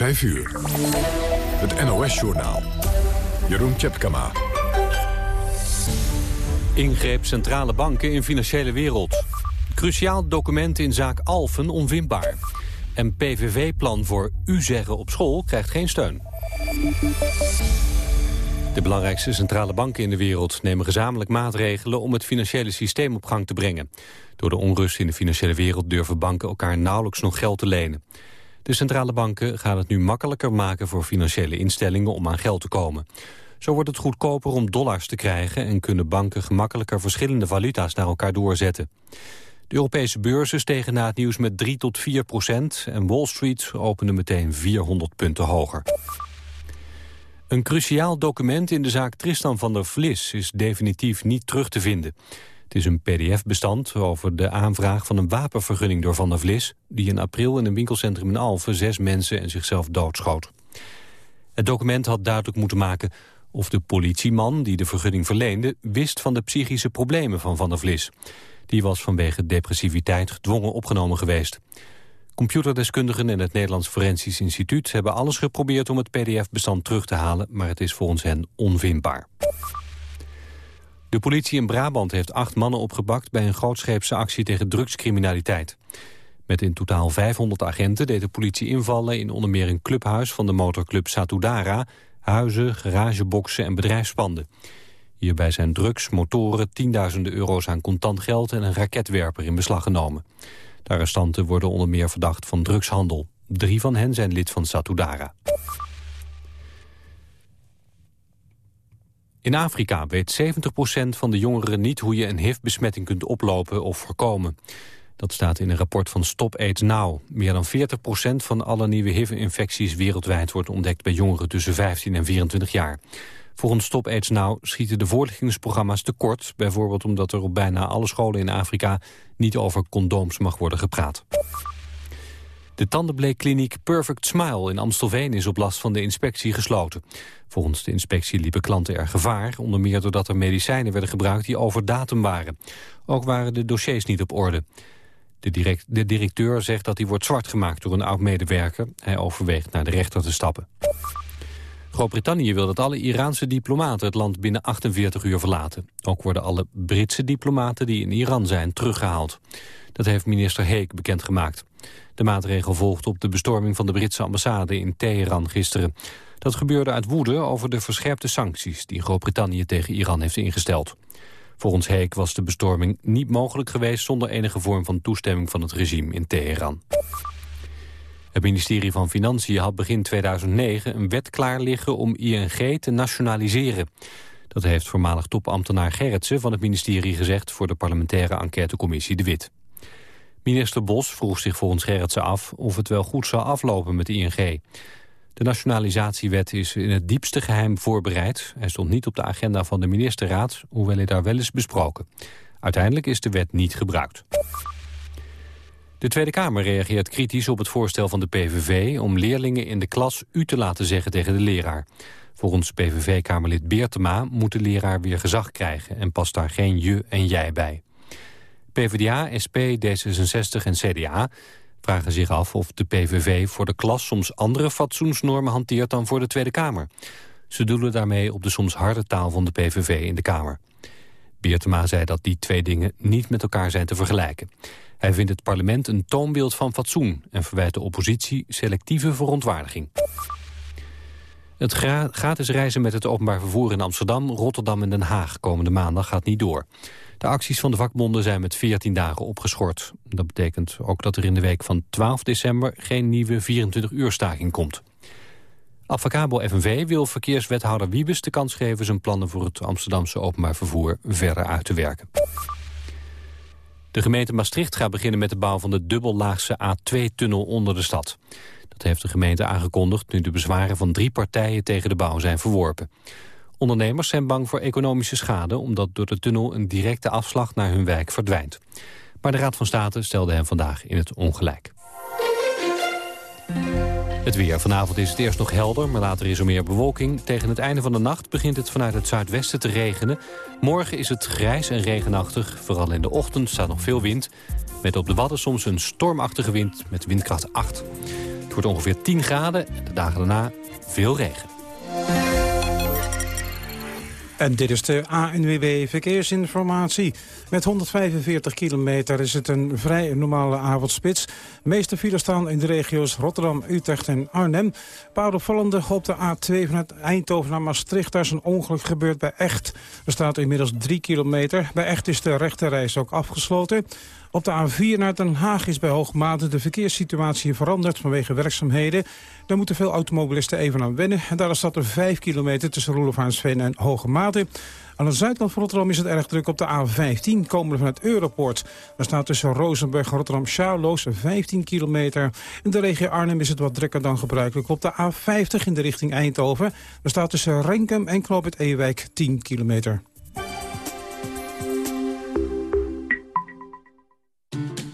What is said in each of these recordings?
5 uur. Het NOS-journaal. Jeroen Tjepkama. Ingreep centrale banken in financiële wereld. Cruciaal document in zaak Alfen onwinbaar. En PVV-plan voor u zeggen op school krijgt geen steun. De belangrijkste centrale banken in de wereld nemen gezamenlijk maatregelen om het financiële systeem op gang te brengen. Door de onrust in de financiële wereld durven banken elkaar nauwelijks nog geld te lenen. De centrale banken gaan het nu makkelijker maken voor financiële instellingen om aan geld te komen. Zo wordt het goedkoper om dollars te krijgen en kunnen banken gemakkelijker verschillende valuta's naar elkaar doorzetten. De Europese beurzen stegen na het nieuws met 3 tot 4 procent en Wall Street opende meteen 400 punten hoger. Een cruciaal document in de zaak Tristan van der Vlis is definitief niet terug te vinden. Het is een pdf-bestand over de aanvraag van een wapenvergunning door Van der Vlis... die in april in een winkelcentrum in Alphen zes mensen en zichzelf doodschoot. Het document had duidelijk moeten maken of de politieman die de vergunning verleende... wist van de psychische problemen van Van der Vlis. Die was vanwege depressiviteit gedwongen opgenomen geweest. Computerdeskundigen en het Nederlands Forensisch Instituut... hebben alles geprobeerd om het pdf-bestand terug te halen... maar het is volgens hen onvindbaar. De politie in Brabant heeft acht mannen opgepakt... bij een grootscheepse actie tegen drugscriminaliteit. Met in totaal 500 agenten deed de politie invallen... in onder meer een clubhuis van de motorclub Satudara... huizen, garageboxen en bedrijfspanden. Hierbij zijn drugs, motoren, tienduizenden euro's aan contant geld... en een raketwerper in beslag genomen. De arrestanten worden onder meer verdacht van drugshandel. Drie van hen zijn lid van Satudara. In Afrika weet 70% van de jongeren niet hoe je een HIV-besmetting kunt oplopen of voorkomen. Dat staat in een rapport van Stop AIDS Now. Meer dan 40% van alle nieuwe HIV-infecties wereldwijd wordt ontdekt bij jongeren tussen 15 en 24 jaar. Volgens Stop AIDS Now schieten de voorlichtingsprogramma's tekort... bijvoorbeeld omdat er op bijna alle scholen in Afrika... niet over condooms mag worden gepraat. De tandenbleekkliniek Perfect Smile in Amstelveen is op last van de inspectie gesloten. Volgens de inspectie liepen klanten er gevaar, onder meer doordat er medicijnen werden gebruikt die over datum waren. Ook waren de dossiers niet op orde. De, direct, de directeur zegt dat hij wordt zwart gemaakt door een oud-medewerker. Hij overweegt naar de rechter te stappen. Groot-Brittannië wil dat alle Iraanse diplomaten het land binnen 48 uur verlaten. Ook worden alle Britse diplomaten die in Iran zijn teruggehaald. Dat heeft minister Heek bekendgemaakt. De maatregel volgt op de bestorming van de Britse ambassade in Teheran gisteren. Dat gebeurde uit woede over de verscherpte sancties die Groot-Brittannië tegen Iran heeft ingesteld. Volgens Heek was de bestorming niet mogelijk geweest zonder enige vorm van toestemming van het regime in Teheran. Het ministerie van Financiën had begin 2009 een wet klaar liggen om ING te nationaliseren. Dat heeft voormalig topambtenaar Gerritsen van het ministerie gezegd voor de parlementaire enquêtecommissie De Wit. Minister Bos vroeg zich volgens Gerritsen af of het wel goed zou aflopen met ING. De nationalisatiewet is in het diepste geheim voorbereid. Hij stond niet op de agenda van de ministerraad, hoewel hij daar wel is besproken. Uiteindelijk is de wet niet gebruikt. De Tweede Kamer reageert kritisch op het voorstel van de PVV... om leerlingen in de klas u te laten zeggen tegen de leraar. Volgens PVV-kamerlid Beertema moet de leraar weer gezag krijgen... en past daar geen je en jij bij. PvdA, SP, D66 en CDA vragen zich af of de PVV voor de klas soms andere fatsoensnormen hanteert dan voor de Tweede Kamer. Ze doelen daarmee op de soms harde taal van de PVV in de Kamer. Beertema zei dat die twee dingen niet met elkaar zijn te vergelijken. Hij vindt het parlement een toonbeeld van fatsoen... en verwijt de oppositie selectieve verontwaardiging. Het gratis reizen met het openbaar vervoer in Amsterdam, Rotterdam en Den Haag komende maandag gaat niet door. De acties van de vakbonden zijn met 14 dagen opgeschort. Dat betekent ook dat er in de week van 12 december geen nieuwe 24-uur staking komt. Advocabo FNV wil verkeerswethouder Wiebes de kans geven... zijn plannen voor het Amsterdamse openbaar vervoer verder uit te werken. De gemeente Maastricht gaat beginnen met de bouw van de dubbellaagse A2-tunnel onder de stad. Dat heeft de gemeente aangekondigd nu de bezwaren van drie partijen tegen de bouw zijn verworpen. Ondernemers zijn bang voor economische schade omdat door de tunnel een directe afslag naar hun wijk verdwijnt. Maar de Raad van State stelde hem vandaag in het ongelijk. Het weer. Vanavond is het eerst nog helder, maar later is er meer bewolking. Tegen het einde van de nacht begint het vanuit het zuidwesten te regenen. Morgen is het grijs en regenachtig. Vooral in de ochtend staat nog veel wind. Met op de Wadden soms een stormachtige wind met windkracht 8. Het wordt ongeveer 10 graden en de dagen daarna veel regen. En dit is de ANWB Verkeersinformatie. Met 145 kilometer is het een vrij normale avondspits. De meeste files staan in de regio's Rotterdam, Utrecht en Arnhem. Paar opvallende op de A2 vanuit Eindhoven naar Maastricht. Daar is een ongeluk gebeurd bij Echt. Er staat inmiddels 3 kilometer. Bij Echt is de rechterreis ook afgesloten. Op de A4 naar Den Haag is bij hoogmate de verkeerssituatie veranderd vanwege werkzaamheden. Daar moeten veel automobilisten even aan wennen. En daar staat er 5 kilometer tussen Roelofaansveen en Hoogmade. Aan de zuidkant van Rotterdam is het erg druk op de A15, komende van het Europort. Daar staat tussen Rozenburg en Rotterdam-Charloes 15 kilometer. In de regio Arnhem is het wat drukker dan gebruikelijk op de A50 in de richting Eindhoven. Daar staat tussen Renkum en Knoop het Ewijk 10 kilometer.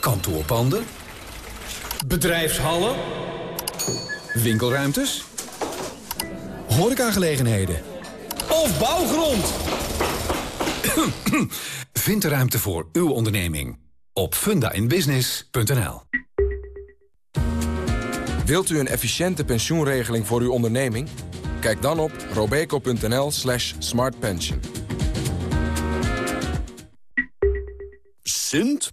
Kantoorpanden. Bedrijfshallen. Winkelruimtes. Horecagelegenheden. Of bouwgrond. Vind de ruimte voor uw onderneming op fundainbusiness.nl. Wilt u een efficiënte pensioenregeling voor uw onderneming? Kijk dan op robeco.nl slash smartpension. Sint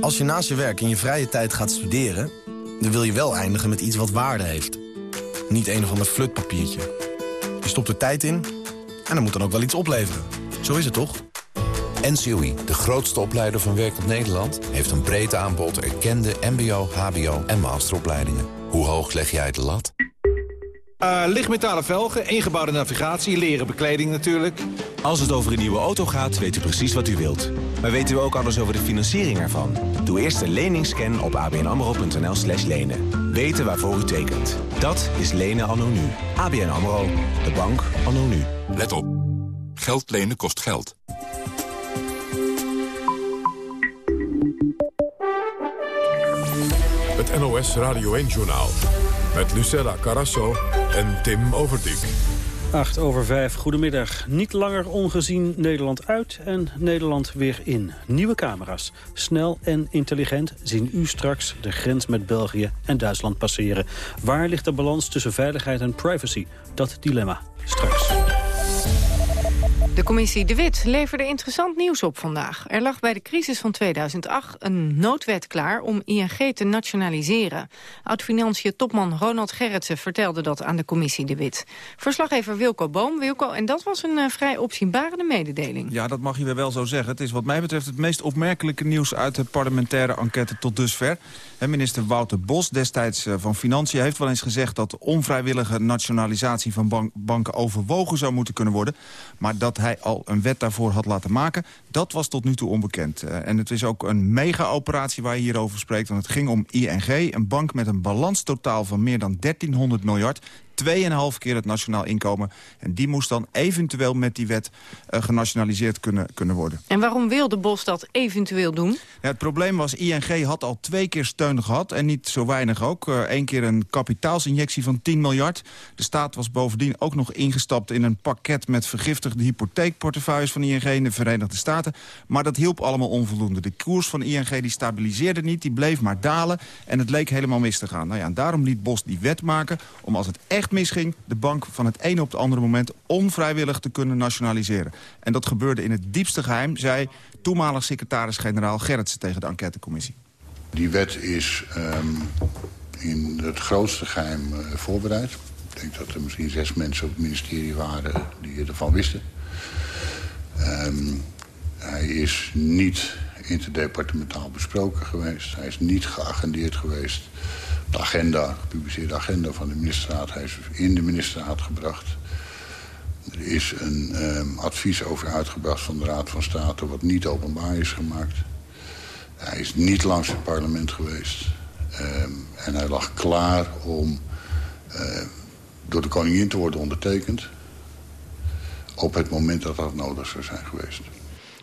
Als je naast je werk in je vrije tijd gaat studeren... dan wil je wel eindigen met iets wat waarde heeft. Niet een of ander flutpapiertje. Je stopt er tijd in en dan moet dan ook wel iets opleveren. Zo is het toch? NCOI, de grootste opleider van werk op Nederland... heeft een breed aanbod erkende mbo, hbo en masteropleidingen. Hoe hoog leg jij de lat? Uh, lichtmetalen velgen, ingebouwde navigatie, leren bekleding natuurlijk. Als het over een nieuwe auto gaat, weet u precies wat u wilt. Maar weten u ook alles over de financiering ervan? Doe eerst een leningsscan op abnamro.nl slash lenen. Weten waarvoor u tekent. Dat is lenen anno nu. ABN AMRO, de bank anno nu. Let op. Geld lenen kost geld. Het NOS Radio 1-journaal. Met Lucella Carasso en Tim Overdijk. 8 over 5, goedemiddag. Niet langer ongezien Nederland uit en Nederland weer in. Nieuwe camera's, snel en intelligent, zien u straks de grens met België en Duitsland passeren. Waar ligt de balans tussen veiligheid en privacy? Dat dilemma straks. De commissie De Wit leverde interessant nieuws op vandaag. Er lag bij de crisis van 2008 een noodwet klaar om ING te nationaliseren. Oud-financiën topman Ronald Gerritsen vertelde dat aan de commissie De Wit. Verslaggever Wilco Boom. Wilco, en dat was een uh, vrij opzienbarende mededeling. Ja, dat mag je wel zo zeggen. Het is wat mij betreft het meest opmerkelijke nieuws uit de parlementaire enquête tot dusver. minister Wouter Bos, destijds uh, van Financiën, heeft wel eens gezegd dat onvrijwillige nationalisatie van bank banken overwogen zou moeten kunnen worden. Maar dat hij al een wet daarvoor had laten maken. Dat was tot nu toe onbekend. Uh, en het is ook een mega-operatie waar je hierover spreekt. Want het ging om ING, een bank met een balanstotaal van meer dan 1300 miljard. 2,5 keer het nationaal inkomen. En die moest dan eventueel met die wet uh, genationaliseerd kunnen, kunnen worden. En waarom wilde Bos dat eventueel doen? Ja, het probleem was, ING had al twee keer steun gehad. En niet zo weinig ook. Eén uh, keer een kapitaalsinjectie van 10 miljard. De staat was bovendien ook nog ingestapt in een pakket... met vergiftigde hypotheekportefeuilles van ING in de Verenigde Staten. Maar dat hielp allemaal onvoldoende. De koers van ING die stabiliseerde niet, die bleef maar dalen. En het leek helemaal mis te gaan. Nou ja, en daarom liet Bos die wet maken om als het echt misging... de bank van het ene op het andere moment onvrijwillig te kunnen nationaliseren. En dat gebeurde in het diepste geheim, zei toenmalig secretaris-generaal Gerritsen tegen de enquêtecommissie. Die wet is um, in het grootste geheim voorbereid. Ik denk dat er misschien zes mensen op het ministerie waren die ervan wisten. Um, hij is niet interdepartementaal besproken geweest. Hij is niet geagendeerd geweest. De agenda, gepubliceerde agenda van de ministerraad, hij is in de ministerraad gebracht. Er is een um, advies over uitgebracht van de Raad van State... wat niet openbaar is gemaakt. Hij is niet langs het parlement geweest. Um, en hij lag klaar om uh, door de koningin te worden ondertekend... op het moment dat dat nodig zou zijn geweest.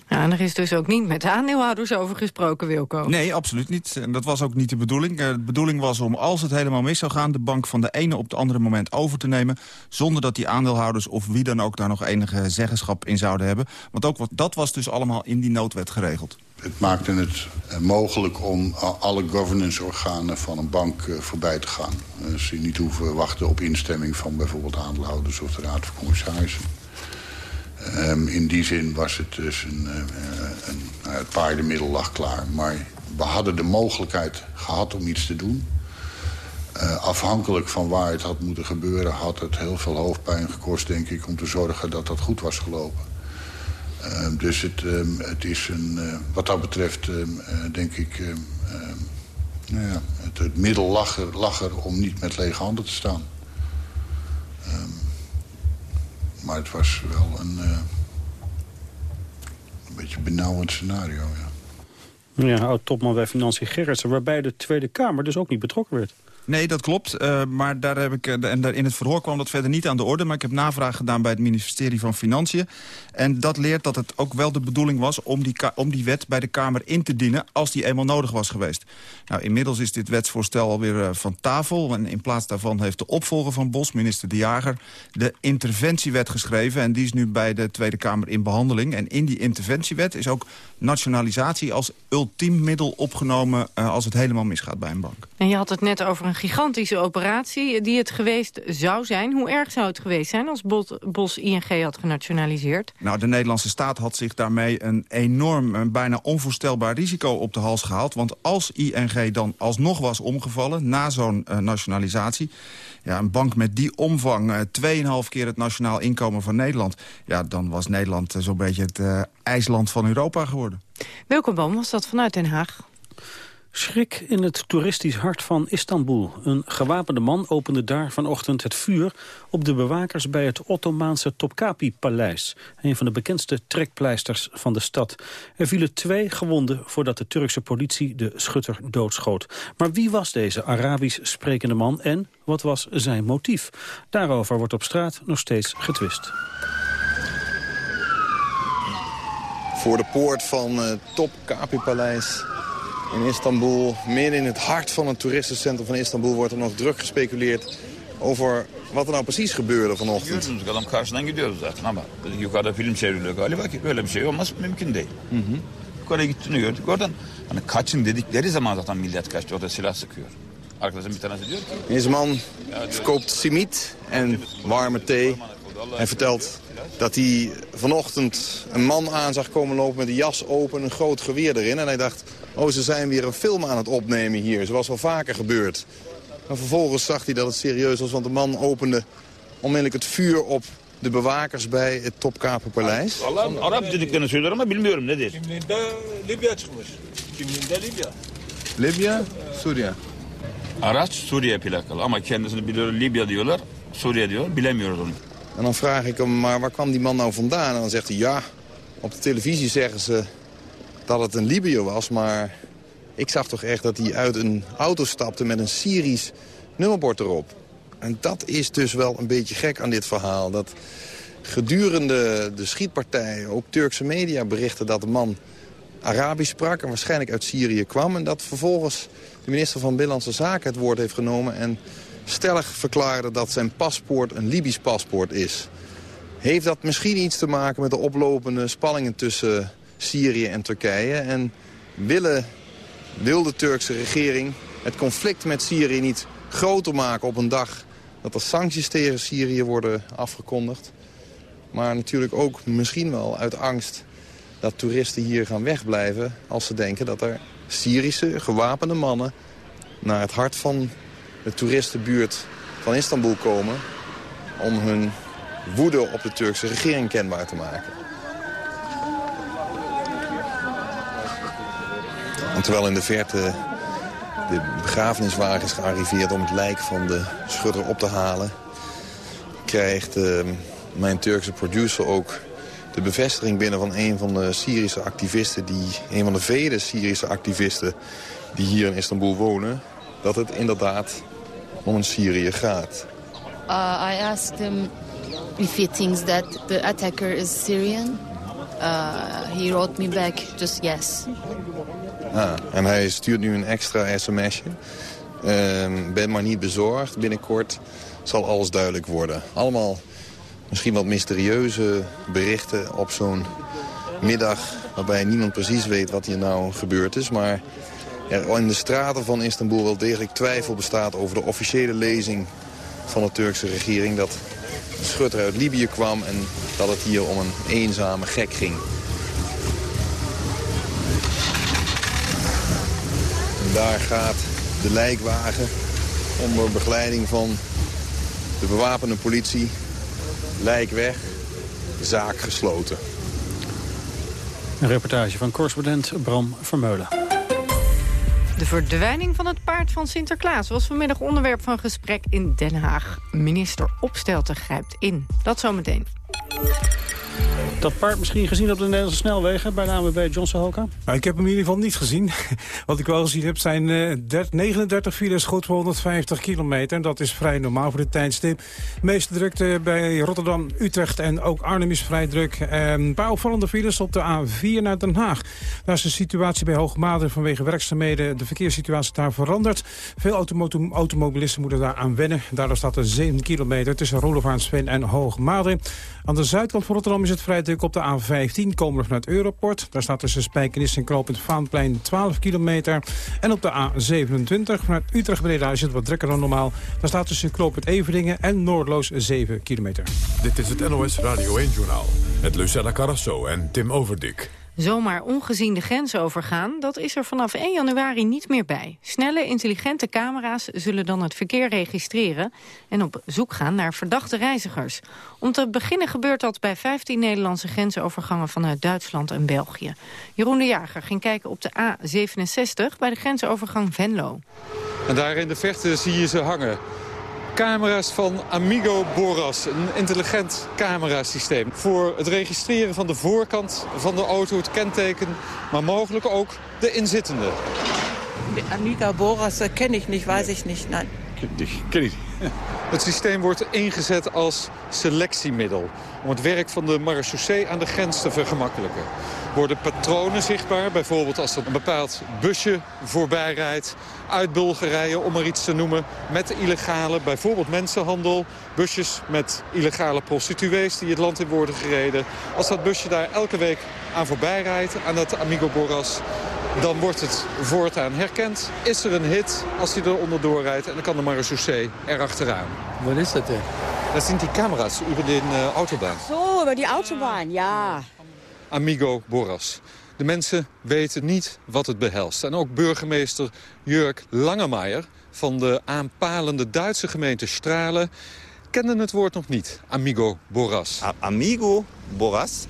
Ja, en er is dus ook niet met de aandeelhouders over gesproken, Wilco. Nee, absoluut niet. En dat was ook niet de bedoeling. Eh, de bedoeling was om, als het helemaal mis zou gaan... de bank van de ene op het andere moment over te nemen... zonder dat die aandeelhouders of wie dan ook daar nog enige zeggenschap in zouden hebben. Want ook wat, dat was dus allemaal in die noodwet geregeld. Het maakte het eh, mogelijk om alle governance-organen van een bank eh, voorbij te gaan. Dus je niet hoeven wachten op instemming van bijvoorbeeld aandeelhouders of de Raad van Commissarissen. Um, in die zin was het dus een, uh, een nou, het paardenmiddel lag klaar. Maar we hadden de mogelijkheid gehad om iets te doen. Uh, afhankelijk van waar het had moeten gebeuren... had het heel veel hoofdpijn gekost, denk ik... om te zorgen dat dat goed was gelopen. Uh, dus het, um, het is een, wat dat betreft, denk ik... nou ja, het, middel lag er, om niet met lege handen te staan. Maar het was wel een, uh, een beetje benauwend scenario, ja. Ja, oud-topman bij Financiën Gerritsen, waarbij de Tweede Kamer dus ook niet betrokken werd. Nee, dat klopt. Uh, maar daar heb ik, uh, en daar in het verhoor kwam dat verder niet aan de orde. Maar ik heb navraag gedaan bij het ministerie van Financiën. En dat leert dat het ook wel de bedoeling was om die, om die wet bij de Kamer in te dienen... als die eenmaal nodig was geweest. Nou, inmiddels is dit wetsvoorstel alweer uh, van tafel. En in plaats daarvan heeft de opvolger van Bos, minister De Jager... de interventiewet geschreven. En die is nu bij de Tweede Kamer in behandeling. En in die interventiewet is ook nationalisatie als ultiem middel opgenomen... als het helemaal misgaat bij een bank. En je had het net over een gigantische operatie die het geweest zou zijn. Hoe erg zou het geweest zijn als Bos ING had genationaliseerd? Nou, de Nederlandse staat had zich daarmee een enorm, een bijna onvoorstelbaar risico op de hals gehaald. Want als ING dan alsnog was omgevallen na zo'n uh, nationalisatie... Ja, een bank met die omvang, uh, 2,5 keer het nationaal inkomen van Nederland... ja, dan was Nederland uh, zo'n beetje het ijsland van Europa geworden. Welke boom was dat vanuit Den Haag? Schrik in het toeristisch hart van Istanbul. Een gewapende man opende daar vanochtend het vuur op de bewakers bij het Ottomaanse Topkapi-paleis. Een van de bekendste trekpleisters van de stad. Er vielen twee gewonden voordat de Turkse politie de schutter doodschoot. Maar wie was deze Arabisch sprekende man en wat was zijn motief? Daarover wordt op straat nog steeds getwist. Voor de poort van het Topkapi-paleis in Istanbul. Midden in het hart van het toeristencentrum van Istanbul wordt er nog druk gespeculeerd over wat er nou precies gebeurde vanochtend. Gördüğünüz adam karşıdan gidiyoruz zaten ama yukarıda film çevriliyor galiba ki böyle bir şey olması mümkün değil. Hı hı. Yukarı gittiğini gördük. Oradan hani kaçın dedikleri zaman zaten millet kaçtı. Orada silah sıkıyor. Arkadaşım bir tanesi diyor ki... Deze man verkoopt simit en warme thee. Hij vertelt dat hij vanochtend een man aan zag komen lopen met een jas open, een groot geweer erin. En hij dacht, oh ze zijn weer een film aan het opnemen hier, zoals wel vaker gebeurt. Maar vervolgens zag hij dat het serieus was, want de man opende onmiddellijk het vuur op de bewakers bij het Topkaperpaleis. Arap dediklerini söyler ama bilmiyorum nedir. Kimliğinde Libya çıkmış. Kimliğinde Libya. Libya, Suriye. Araç Suriye plakalı ama kendisini biliyor Libya diyorlar. Suriye diyor bilemiyoruz onu. En dan vraag ik hem, maar waar kwam die man nou vandaan? En dan zegt hij, ja, op de televisie zeggen ze dat het een Libiër was. Maar ik zag toch echt dat hij uit een auto stapte met een Syrisch nummerbord erop. En dat is dus wel een beetje gek aan dit verhaal. Dat gedurende de schietpartij ook Turkse media berichten dat de man Arabisch sprak... en waarschijnlijk uit Syrië kwam. En dat vervolgens de minister van Binnenlandse Zaken het woord heeft genomen... en stellig verklaarde dat zijn paspoort een Libisch paspoort is. Heeft dat misschien iets te maken met de oplopende spanningen tussen Syrië en Turkije? En willen, wil de Turkse regering het conflict met Syrië niet groter maken op een dag... dat er sancties tegen Syrië worden afgekondigd? Maar natuurlijk ook misschien wel uit angst dat toeristen hier gaan wegblijven... als ze denken dat er Syrische gewapende mannen naar het hart van de toeristenbuurt van Istanbul komen... om hun woede op de Turkse regering kenbaar te maken. En terwijl in de verte de begrafeniswagen is gearriveerd om het lijk van de schudder op te halen... krijgt uh, mijn Turkse producer ook de bevestiging binnen van een van de Syrische activisten... Die, een van de vele Syrische activisten die hier in Istanbul wonen... dat het inderdaad om een Syrië gaat. Uh, I asked him if he thinks that the attacker is Syrian. Uh, he wrote me back just yes. Ah, en hij stuurt nu een extra sms'je. Uh, ben maar niet bezorgd. Binnenkort zal alles duidelijk worden. Allemaal misschien wat mysterieuze berichten op zo'n middag... waarbij niemand precies weet wat hier nou gebeurd is. Maar er in de straten van Istanbul wel degelijk twijfel bestaat... over de officiële lezing van de Turkse regering... dat schutter uit Libië kwam en dat het hier om een eenzame gek ging. Daar gaat de lijkwagen onder begeleiding van de bewapende politie. Lijk weg, zaak gesloten. Een reportage van correspondent Bram Vermeulen. De verdwijning van het paard van Sinterklaas was vanmiddag onderwerp van gesprek in Den Haag. Minister Opstelten grijpt in. Dat zometeen dat paard misschien gezien op de Nederlandse snelwegen... bij name bij Johnson Hoka? Nou, ik heb hem in ieder geval niet gezien. Wat ik wel gezien heb zijn 39 eh, files goed voor 150 kilometer. Dat is vrij normaal voor de tijdstip. De meeste drukte bij Rotterdam, Utrecht en ook Arnhem is vrij druk. een paar opvallende files op de A4 naar Den Haag. Daar is de situatie bij Hoogmade vanwege werkzaamheden. De verkeerssituatie daar veranderd. Veel automobilisten moeten daar aan wennen. Daardoor staat er 7 kilometer tussen Roelevaansveen en Hoogmade. Aan de zuidkant van Rotterdam is het vrij op de A15. Komen we vanuit Europort. Daar staat tussen Spijkenis en Knoopend Vaanplein 12 kilometer. En op de A27 vanuit Utrecht-Breda is het wat drukker dan normaal. Daar staat tussen Knoopend Everingen en Noordloos 7 kilometer. Dit is het NOS Radio 1-journaal. Met Lucella Carrasso en Tim Overdik. Zomaar ongezien de grens overgaan, dat is er vanaf 1 januari niet meer bij. Snelle, intelligente camera's zullen dan het verkeer registreren... en op zoek gaan naar verdachte reizigers. Om te beginnen gebeurt dat bij 15 Nederlandse grensovergangen... vanuit Duitsland en België. Jeroen de Jager ging kijken op de A67 bij de grensovergang Venlo. En daar in de verte zie je ze hangen camera's van Amigo Boras. Een intelligent camerasysteem. Voor het registreren van de voorkant van de auto, het kenteken... maar mogelijk ook de inzittende. De Amigo Boras ken ik niet, weet ik niet. Nee. Ken ik Het systeem wordt ingezet als selectiemiddel... om het werk van de marechaussee aan de grens te vergemakkelijken worden patronen zichtbaar. Bijvoorbeeld als er een bepaald busje voorbij rijdt uit Bulgarije, om er iets te noemen, met illegale, bijvoorbeeld mensenhandel. Busjes met illegale prostituees die het land in worden gereden. Als dat busje daar elke week aan voorbij rijdt, aan dat Amigo Boras, dan wordt het voortaan herkend. Is er een hit als hij er onderdoor rijdt en dan kan de marechaussee erachteraan. Wat is dat denn? Dat zijn die camera's over de uh, autobaan. Zo, over die autobaan, ja. Amigo Boras. De mensen weten niet wat het behelst. En ook burgemeester Jurk Langemeijer van de aanpalende Duitse gemeente Stralen... kende het woord nog niet, Amigo Boras. Amigo Boras?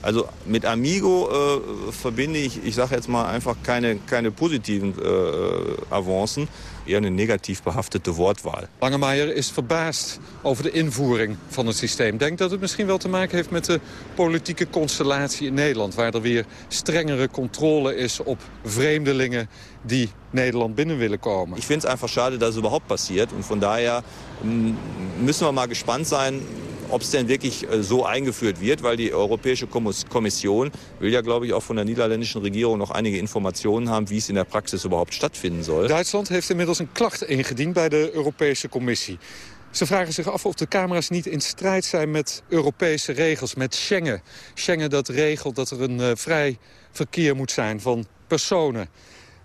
Also mit Amigo äh, verbinde ich, ich sage jetzt mal einfach keine, keine positiven äh, Avancen eher een negatief behaftete woordwaal. Langemeijer is verbaasd over de invoering van het systeem. Denkt dat het misschien wel te maken heeft met de politieke constellatie in Nederland... waar er weer strengere controle is op vreemdelingen die Nederland binnen willen komen. Ik vind het einfach schade dat het überhaupt passiert. En van daher mm, müssen we maar gespannt zijn ob es denn wirklich äh, so eingeführt wird, weil die Europäische Kommission will ja, glaube ich, auch von der niederländischen Regierung noch einige Informationen haben, wie es in der Praxis überhaupt stattfinden soll. Duitsland heeft inmiddels een klacht ingediend bij de Europese Commissie. Ze vragen zich af of de camera's niet in strijd zijn met Europese regels, met Schengen. Schengen dat regelt dat er een uh, vrij verkeer moet zijn van personen.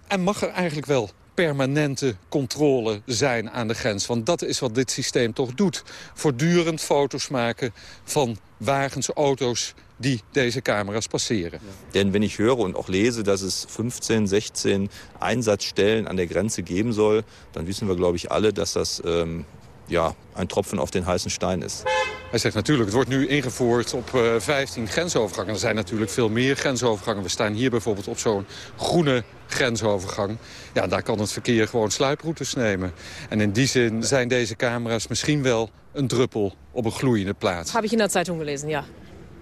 En mag er eigenlijk wel permanente controle zijn aan de grens. Want dat is wat dit systeem toch doet. Voortdurend foto's maken van wagens, auto's die deze camera's passeren. Denn wenn ich höre und auch lese, dass es 15, 16 Einsatzstellen an der Grenze geben soll, dann wissen wir, glaube ich, alle, dass das ähm, ja, ein Tropfen auf den heißen Stein ist. Hij zegt natuurlijk, het wordt nu ingevoerd op uh, 15 grensovergangen. Er zijn natuurlijk veel meer grensovergangen. We staan hier bijvoorbeeld op zo'n groene grensovergang. Ja, daar kan het verkeer gewoon sluiproutes nemen. En in die zin zijn deze camera's misschien wel een druppel op een gloeiende plaats. Habe ich in der Zeitung gelesen, ja.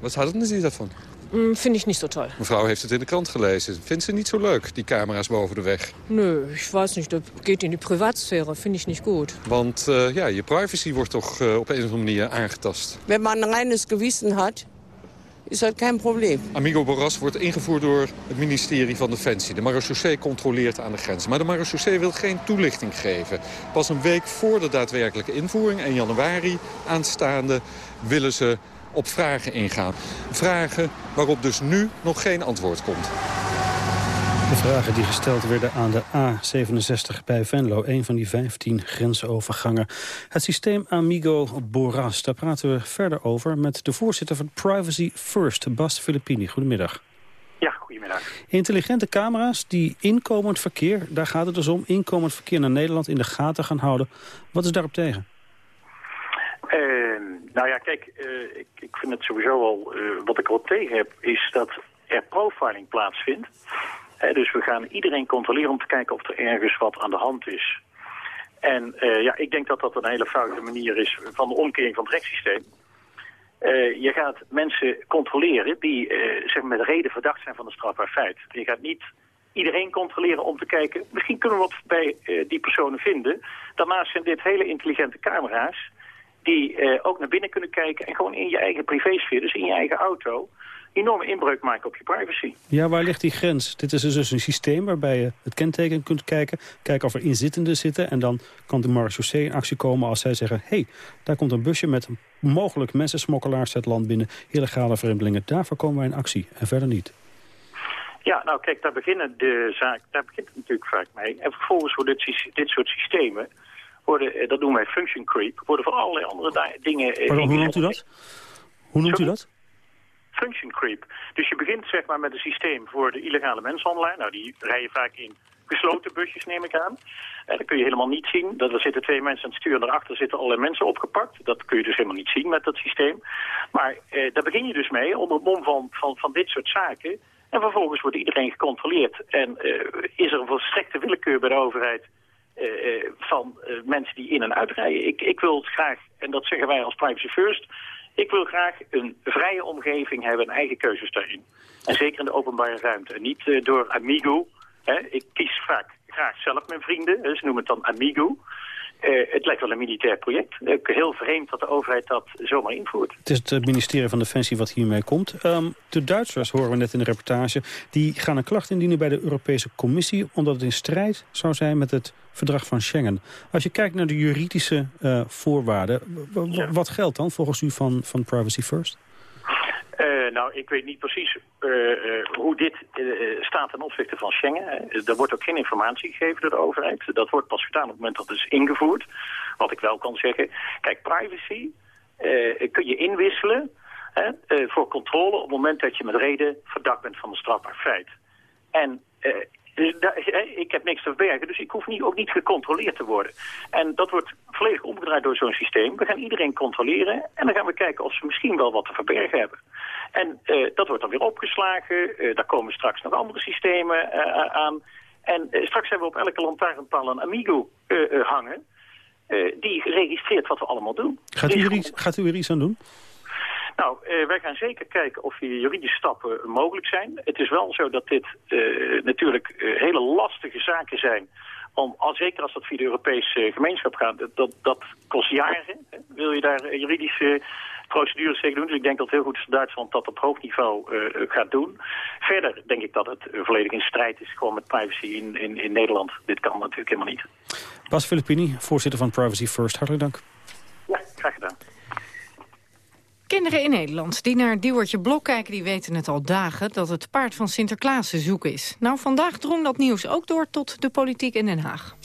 Wat hadden Sie daarvan? Mm, Finde ich nicht so toll. Mevrouw heeft het in de krant gelezen. Vindt ze niet zo leuk, die camera's boven de weg? Nö, ich weiß nicht. Das geht in die Privatsphäre. Finde ich nicht gut. Want uh, ja, je privacy wordt toch uh, op een of andere manier aangetast. Wenn man ein reines Gewissen hat, is dat geen probleem. Amigo Boras wordt ingevoerd door het ministerie van Defensie. De marechaussee controleert aan de grens. Maar de marechaussee wil geen toelichting geven. Pas een week voor de daadwerkelijke invoering, 1 januari aanstaande, willen ze op vragen ingaan. Vragen waarop dus nu nog geen antwoord komt. De vragen die gesteld werden aan de A67 bij Venlo, een van die 15 grensovergangen. Het systeem Amigo Boras, daar praten we verder over met de voorzitter van Privacy First, Bas Filippini. Goedemiddag. Ja, goedemiddag. Intelligente camera's die inkomend verkeer, daar gaat het dus om, inkomend verkeer naar Nederland in de gaten gaan houden. Wat is daarop tegen? Uh, nou ja, kijk, uh, ik, ik, vind het sowieso al, uh, wat ik op tegen heb, is dat er profiling plaatsvindt. Dus we gaan iedereen controleren om te kijken of er ergens wat aan de hand is. En ja, ik denk dat dat een hele foute manier is van de omkering van het rechtssysteem. je gaat mensen controleren die zeg met reden verdacht zijn van een strafbaar feit. Je gaat niet iedereen controleren om te kijken, misschien kunnen we wat bij die personen vinden. Daarnaast zijn dit hele intelligente camera's die uh, ook naar binnen kunnen kijken en gewoon in je eigen privésfeer, dus in je eigen auto, enorme inbreuk maken op je privacy. Ja, waar ligt die grens? Dit is dus een systeem waarbij je het kenteken kunt kijken, kijken of er inzittenden zitten en dan kan de marechaussee in actie komen als zij zeggen, hé, hey, daar komt een busje met mogelijk mensensmokkelaars het land binnen, illegale vreemdelingen, daarvoor komen wij in actie en verder niet. Ja, nou kijk, daar beginnen de zaak, daar begint het natuurlijk vaak mee. En vervolgens worden dit, dit soort systemen worden, dat noemen wij function creep, worden van allerlei andere dingen... Pardon, hoe noemt u dat? Hoe noemt u dat? Function creep. Dus je begint zeg maar met een systeem voor de illegale mensenhandelaar. Nou, die rijden vaak in gesloten busjes, neem ik aan. En dan kun je helemaal niet zien. Dat er zitten twee mensen aan het stuur en daarachter zitten allerlei mensen opgepakt. Dat kun je dus helemaal niet zien met dat systeem. Maar eh, daar begin je dus mee onder het mom van, van, van dit soort zaken. En vervolgens wordt iedereen gecontroleerd. En eh, is er een volstrekte willekeur bij de overheid uh, van uh, mensen die in en uitrijden. Ik, ik wil graag, en dat zeggen wij als Privacy First... ik wil graag een vrije omgeving hebben en eigen keuzes daarin. En zeker in de openbare ruimte. En niet door Amigo. Hè. Ik kies vaak graag zelf mijn vrienden. Ze noemen het dan Amigo. Uh, het lijkt wel een militair project. Heel vreemd dat de overheid dat zomaar invoert. Het is het ministerie van Defensie wat hiermee komt. Um, de Duitsers, horen we net in de reportage... die gaan een klacht indienen bij de Europese Commissie... omdat het in strijd zou zijn met het verdrag van Schengen. Als je kijkt naar de juridische uh, voorwaarden... Ja. wat geldt dan volgens u van, van Privacy First? Uh, nou, ik weet niet precies uh, uh, hoe dit staat ten opzichte van Schengen. er wordt ook geen informatie gegeven door de overheid. Dat wordt pas gedaan op het moment dat het is ingevoerd. Wat ik wel kan zeggen. Kijk, privacy kun je inwisselen voor controle op het moment dat je met reden verdacht bent van een strafbaar feit. En ik heb niks te verbergen, dus ik hoef niet, ook niet gecontroleerd te worden. En dat wordt volledig omgedraaid door zo'n systeem. We gaan iedereen controleren en dan gaan we kijken of ze misschien wel wat te verbergen hebben. En uh, dat wordt dan weer opgeslagen. Uh, daar komen straks nog andere systemen uh, aan. En straks hebben we op elke lantaarnpaal een Amigo hangen... die registreert wat we allemaal doen. Gaat u, er iets, gaat u er iets aan doen? Nou, uh, wij gaan zeker kijken of hier juridische stappen mogelijk zijn. Het is wel zo dat dit uh, natuurlijk uh, hele lastige zaken zijn. Om, al zeker als dat via de Europese gemeenschap gaat, dat, dat kost jaren. Wil je daar juridische procedures tegen doen. Dus ik denk dat heel goed Duitsland dat op hoog niveau uh, gaat doen. Verder denk ik dat het volledig in strijd is gewoon met privacy in, in, in Nederland. Dit kan natuurlijk helemaal niet. Bas Filippini, voorzitter van Privacy First. Hartelijk dank. Kinderen in Nederland die naar Diewertje Blok kijken... die weten het al dagen dat het paard van Sinterklaas te zoeken is. Nou, vandaag drong dat nieuws ook door tot de politiek in Den Haag.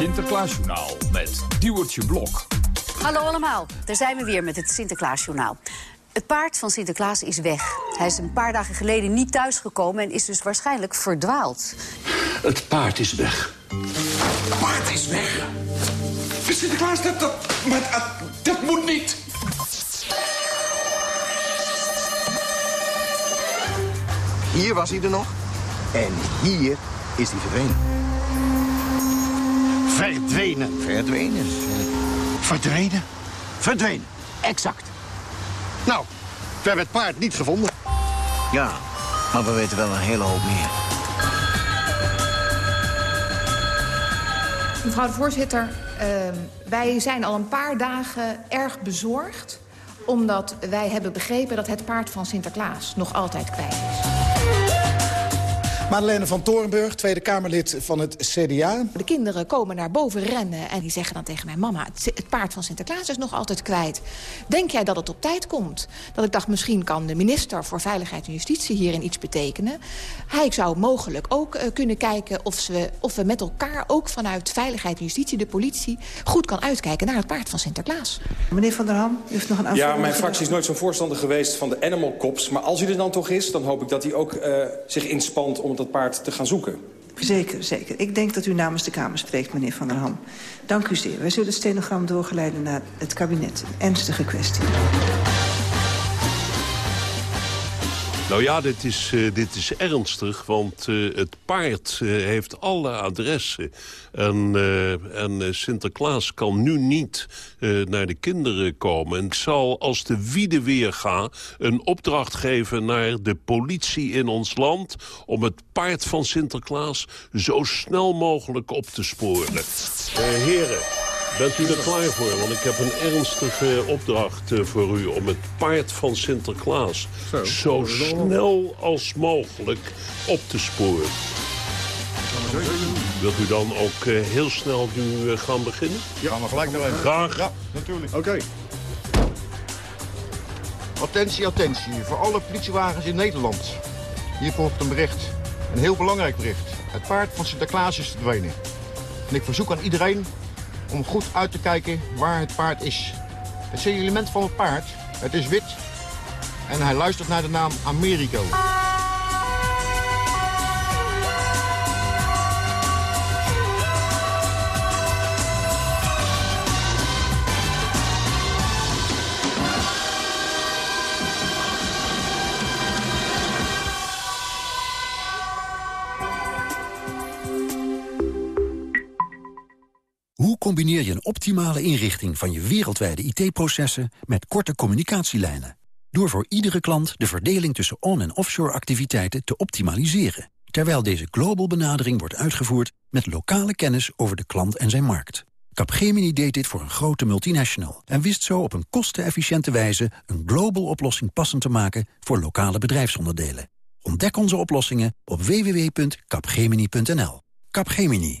Sinterklaasjournaal met Duwertje Blok. Hallo allemaal, daar zijn we weer met het Sinterklaasjournaal. Het paard van Sinterklaas is weg. Hij is een paar dagen geleden niet thuisgekomen en is dus waarschijnlijk verdwaald. Het paard is weg. Het paard is weg. Sinterklaas, dat, dat, maar, dat, dat moet niet. Hier was hij er nog. En hier is hij verdwenen. Verdwenen. Verdwenen. Verdwenen. Verdwenen. Exact. Nou, we hebben het paard niet gevonden. Ja, maar we weten wel een hele hoop meer. Mevrouw de voorzitter, uh, wij zijn al een paar dagen erg bezorgd... omdat wij hebben begrepen dat het paard van Sinterklaas nog altijd kwijt is. Madeleine van Torenburg, Tweede Kamerlid van het CDA. De kinderen komen naar boven rennen en die zeggen dan tegen mij... mama, het, het, paard van Sinterklaas is nog altijd kwijt. Denk jij dat het op tijd komt? Dat ik dacht, misschien kan de minister voor Veiligheid en Justitie hierin iets betekenen. Hij zou mogelijk ook uh, kunnen kijken of, we, of we met elkaar... ook vanuit Veiligheid en Justitie, de politie... goed kan uitkijken naar het paard van Sinterklaas. Meneer Van der Ham, u heeft nog een aanvulling. Ja, mijn fractie is nooit zo'n voorstander geweest van de animal cops. Maar als u er dan toch is, dan hoop ik dat hij ook uh, zich inspant... om dat paard te gaan zoeken. Zeker, zeker. Ik denk dat u namens de Kamer spreekt, meneer Van der Ham. Dank u zeer. Wij zullen het stenogram doorgeleiden naar het kabinet. Een ernstige kwestie. Nou ja, dit is, uh, dit is ernstig, want uh, het paard uh, heeft alle adressen. En, en Sinterklaas kan nu niet naar de kinderen komen. En ik zal, als de wiede weer gaat, een opdracht geven naar de politie in ons land... om het paard van Sinterklaas zo snel mogelijk op te sporen. heren... Bent u er klaar voor? Want ik heb een ernstige opdracht uh, voor u... om het paard van Sinterklaas zo, zo snel als mogelijk op te sporen. Wilt u dan ook uh, heel snel nu uh, gaan beginnen? Ja, maar gelijk naar even. Graag. Ja, natuurlijk. Oké. Okay. Attentie, attentie. Voor alle politiewagens in Nederland. Hier volgt een bericht. Een heel belangrijk bericht. Het paard van Sinterklaas is verdwenen. En ik verzoek aan iedereen om goed uit te kijken waar het paard is. Het signalement van het paard, het is wit en hij luistert naar de naam Americo. Hoe combineer je een optimale inrichting van je wereldwijde IT-processen met korte communicatielijnen? Door voor iedere klant de verdeling tussen on- en offshore activiteiten te optimaliseren. Terwijl deze global benadering wordt uitgevoerd met lokale kennis over de klant en zijn markt. Capgemini deed dit voor een grote multinational en wist zo op een kostenefficiënte wijze een global oplossing passend te maken voor lokale bedrijfsonderdelen. Ontdek onze oplossingen op www.capgemini.nl. Capgemini.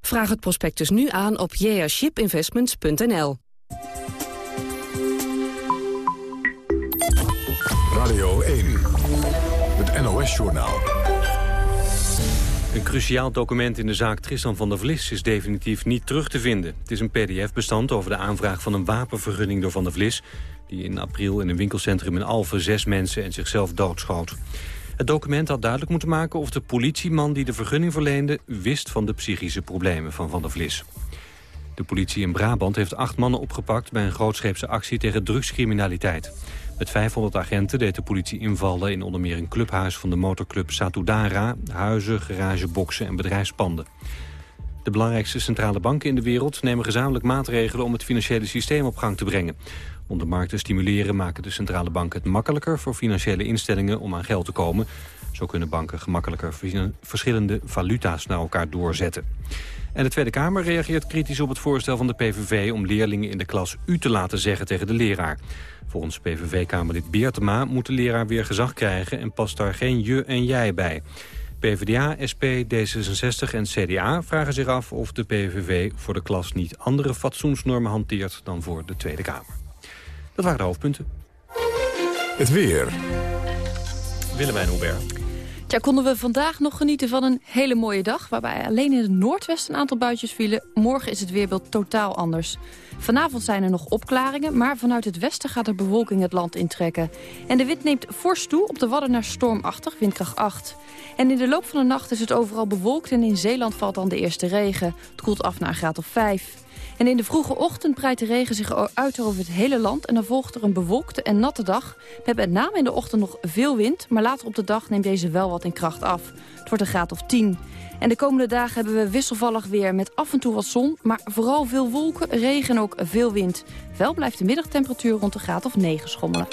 Vraag het prospectus nu aan op jeashipinvestments.nl. Radio 1, het NOS-journaal. Een cruciaal document in de zaak Tristan van der Vlis is definitief niet terug te vinden. Het is een pdf-bestand over de aanvraag van een wapenvergunning door Van der Vlis... die in april in een winkelcentrum in Alphen zes mensen en zichzelf doodschoot. Het document had duidelijk moeten maken of de politieman die de vergunning verleende... wist van de psychische problemen van Van der Vlis. De politie in Brabant heeft acht mannen opgepakt... bij een grootscheepse actie tegen drugscriminaliteit. Met 500 agenten deed de politie invallen in onder meer een clubhuis van de motorclub Satudara, huizen, garageboxen en bedrijfspanden. De belangrijkste centrale banken in de wereld nemen gezamenlijk maatregelen om het financiële systeem op gang te brengen. Om de markt te stimuleren maken de centrale banken het makkelijker voor financiële instellingen om aan geld te komen. Zo kunnen banken gemakkelijker verschillende valuta's naar elkaar doorzetten. En de Tweede Kamer reageert kritisch op het voorstel van de PVV... om leerlingen in de klas u te laten zeggen tegen de leraar. Volgens PVV-Kamerlid Beertema moet de leraar weer gezag krijgen... en past daar geen je en jij bij. PvdA, SP, D66 en CDA vragen zich af of de PVV voor de klas niet andere fatsoensnormen hanteert dan voor de Tweede Kamer. Dat waren de hoofdpunten. Het weer. Willemijn Hubert. Ja, konden we vandaag nog genieten van een hele mooie dag... waarbij alleen in het noordwesten een aantal buitjes vielen. Morgen is het weerbeeld totaal anders. Vanavond zijn er nog opklaringen, maar vanuit het westen gaat er bewolking het land intrekken. En de wind neemt fors toe op de Wadden naar stormachtig, windkracht 8. En in de loop van de nacht is het overal bewolkt en in Zeeland valt dan de eerste regen. Het koelt af naar een graad of 5. En in de vroege ochtend breidt de regen zich uit over het hele land... en dan volgt er een bewolkte en natte dag. We hebben met name in de ochtend nog veel wind... maar later op de dag neemt deze wel wat in kracht af. Het wordt een graad of 10. En de komende dagen hebben we wisselvallig weer met af en toe wat zon... maar vooral veel wolken, regen en ook veel wind. Wel blijft de middagtemperatuur rond de graad of 9 schommelen.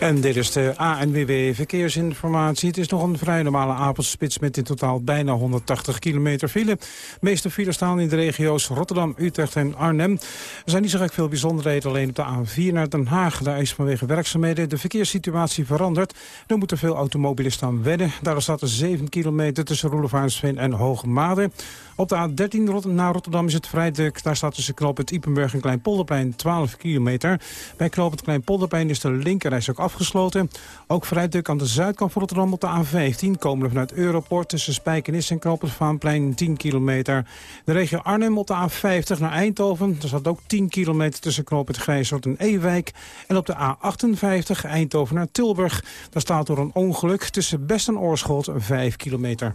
En dit is de ANWB Verkeersinformatie. Het is nog een vrij normale avondspits met in totaal bijna 180 kilometer file. De meeste files staan in de regio's Rotterdam, Utrecht en Arnhem. Er zijn niet zo gek veel bijzonderheden, alleen op de A4 naar Den Haag. Daar is vanwege werkzaamheden de verkeerssituatie veranderd. Er moeten veel automobilisten aan wedden. Daar staat er 7 kilometer tussen Roelevaansveen en Hoogmade. Op de A13 naar Rotterdam is het vrij druk. Daar staat tussen knoop het Ipenburg en Kleinpolderplein 12 kilometer. Bij knoop het Kleinpolderplein is de linkerreis ook afgesloten. Ook vrij druk aan de zuidkant van Rotterdam op de A15... komen vanuit Europort tussen Spijkenis en knoop het Vaanplein 10 kilometer. De regio Arnhem op de A50 naar Eindhoven. Daar staat ook 10 kilometer tussen knoop het Grijshoort en Ewijk. En op de A58 Eindhoven naar Tilburg. Daar staat door een ongeluk tussen Best en Oorschot 5 kilometer.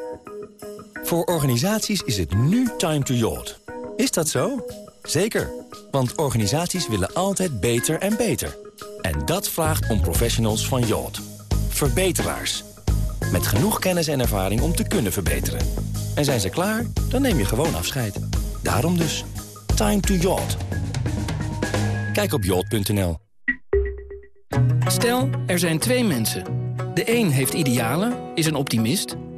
Voor organisaties is het nu time to yacht. Is dat zo? Zeker, want organisaties willen altijd beter en beter. En dat vraagt om professionals van Yacht. Verbeteraars. Met genoeg kennis en ervaring om te kunnen verbeteren. En zijn ze klaar, dan neem je gewoon afscheid. Daarom dus, time to yacht. Kijk op yacht.nl. Stel, er zijn twee mensen. De een heeft idealen, is een optimist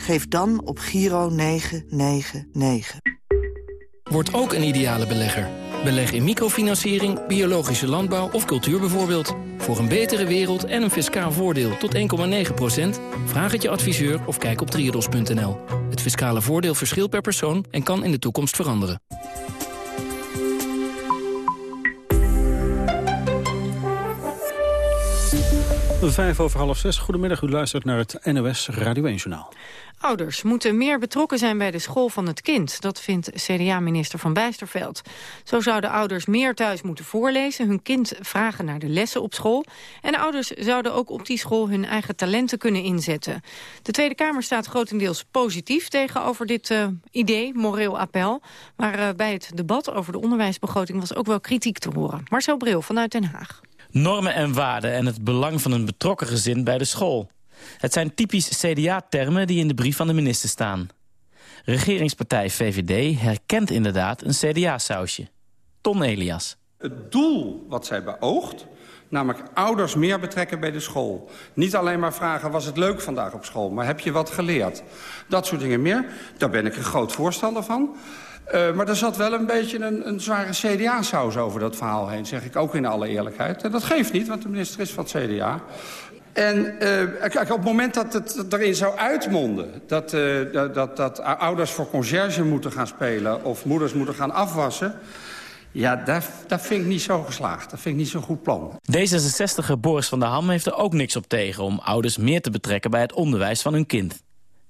Geef dan op Giro 999. Word ook een ideale belegger. Beleg in microfinanciering, biologische landbouw of cultuur bijvoorbeeld. Voor een betere wereld en een fiscaal voordeel tot 1,9% Vraag het je adviseur of kijk op triodos.nl. Het fiscale voordeel verschilt per persoon en kan in de toekomst veranderen. Vijf over half zes. Goedemiddag, u luistert naar het NOS Radio 1 Journaal. Ouders moeten meer betrokken zijn bij de school van het kind. Dat vindt CDA-minister Van Bijsterveld. Zo zouden ouders meer thuis moeten voorlezen... hun kind vragen naar de lessen op school. En ouders zouden ook op die school hun eigen talenten kunnen inzetten. De Tweede Kamer staat grotendeels positief tegenover dit uh, idee, moreel appel. Maar uh, bij het debat over de onderwijsbegroting was ook wel kritiek te horen. Marcel Bril vanuit Den Haag. Normen en waarden en het belang van een betrokken gezin bij de school. Het zijn typisch CDA-termen die in de brief van de minister staan. Regeringspartij VVD herkent inderdaad een CDA-sausje. Ton Elias. Het doel wat zij beoogt, namelijk ouders meer betrekken bij de school. Niet alleen maar vragen, was het leuk vandaag op school, maar heb je wat geleerd? Dat soort dingen meer, daar ben ik een groot voorstander van. Uh, maar er zat wel een beetje een, een zware CDA-saus over dat verhaal heen, zeg ik ook in alle eerlijkheid. En dat geeft niet, want de minister is van het CDA. En uh, kijk, op het moment dat het erin zou uitmonden... Dat, uh, dat, dat ouders voor conciërge moeten gaan spelen... of moeders moeten gaan afwassen... Ja, dat, dat vind ik niet zo geslaagd. Dat vind ik niet zo'n goed plan. D66er Boris van der Ham heeft er ook niks op tegen... om ouders meer te betrekken bij het onderwijs van hun kind.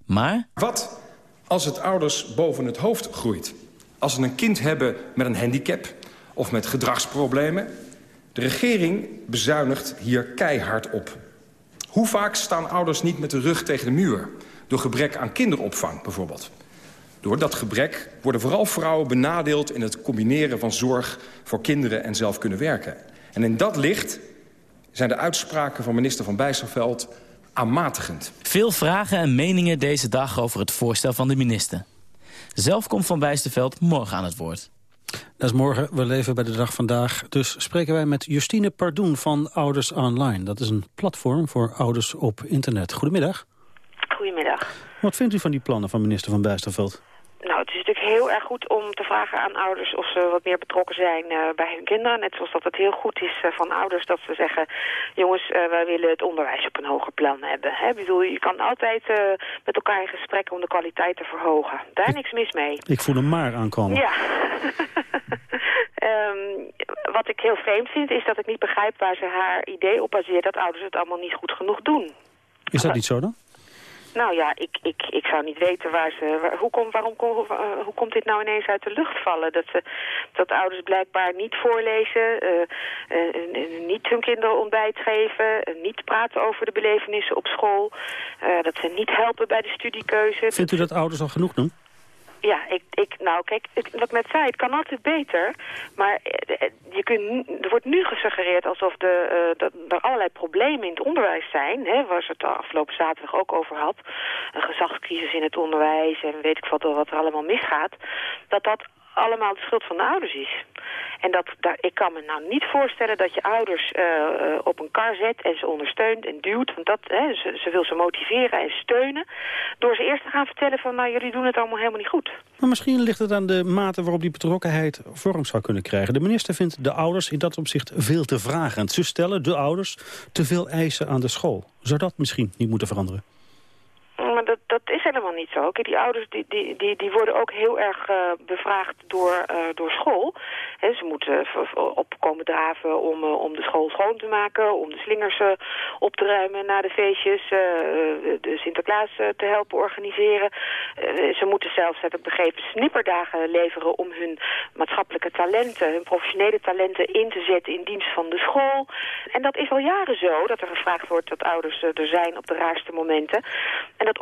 Maar... Wat als het ouders boven het hoofd groeit? Als ze een kind hebben met een handicap of met gedragsproblemen... de regering bezuinigt hier keihard op. Hoe vaak staan ouders niet met de rug tegen de muur? Door gebrek aan kinderopvang bijvoorbeeld. Door dat gebrek worden vooral vrouwen benadeeld... in het combineren van zorg voor kinderen en zelf kunnen werken. En in dat licht zijn de uitspraken van minister Van Bijsterveld aanmatigend. Veel vragen en meningen deze dag over het voorstel van de minister. Zelf komt Van Bijsterveld morgen aan het woord. Dat is morgen. We leven bij de dag vandaag. Dus spreken wij met Justine Pardoen van Ouders Online. Dat is een platform voor ouders op internet. Goedemiddag. Goedemiddag. Wat vindt u van die plannen van minister Van Bijsterveld? Nou, het is heel erg goed om te vragen aan ouders of ze wat meer betrokken zijn uh, bij hun kinderen. Net zoals dat het heel goed is uh, van ouders dat ze zeggen... jongens, uh, wij willen het onderwijs op een hoger plan hebben. Hè? Bedoel, je kan altijd met elkaar in gesprek om de kwaliteit te verhogen. Daar niks mis mee. Ik voel hem maar aankomen. Ja. um, wat ik heel vreemd vind is dat ik niet begrijp waar ze haar idee op baseert... dat ouders het allemaal niet goed genoeg doen. Is dat niet zo dan? Nou ja, ik, ik, ik zou niet weten waar ze... Waar, hoe, kom, waarom, uh, hoe komt dit nou ineens uit de lucht vallen? Dat, ze, dat ouders blijkbaar niet voorlezen, uh, uh, niet hun kinderen ontbijt geven... niet praten over de belevenissen op school... dat ze niet helpen bij de studiekeuze. Vindt u dat ouders al genoeg doen? Ja, ik, ik, nou kijk, wat ik zei, het kan altijd beter. Maar je kunt, er wordt nu gesuggereerd alsof de, uh, dat er allerlei problemen in het onderwijs zijn. Hè, waar ze het afgelopen zaterdag ook over had. Een gezagscrisis in het onderwijs en weet ik wat, wat er allemaal misgaat. Dat dat allemaal de schuld van de ouders is. En dat, daar, ik kan me nou niet voorstellen dat je ouders uh, op een kar zet en ze ondersteunt en duwt. Want dat, hè, ze, ze, wil ze motiveren en steunen. Door ze eerst te gaan vertellen van nou jullie doen het allemaal helemaal niet goed. Maar misschien ligt het aan de mate waarop die betrokkenheid vorm zou kunnen krijgen. De minister vindt de ouders in dat opzicht veel te vragen. Ze stellen de ouders te veel eisen aan de school. Zou dat misschien niet moeten veranderen? Maar dat, dat is helemaal niet zo. Kijk, die ouders die, die, die, worden ook heel erg uh, bevraagd door, uh, door school. Ze moeten opkomen draven om, om de school schoon te maken, om de slingers op te ruimen na de feestjes, de Sinterklaas te helpen organiseren. ze moeten zelfs, heb ik begrepen, snipperdagen leveren om hun maatschappelijke talenten, hun professionele talenten in te zetten in dienst van de school. En dat is al jaren zo, dat er gevraagd wordt dat ouders er zijn op de raarste momenten. En dat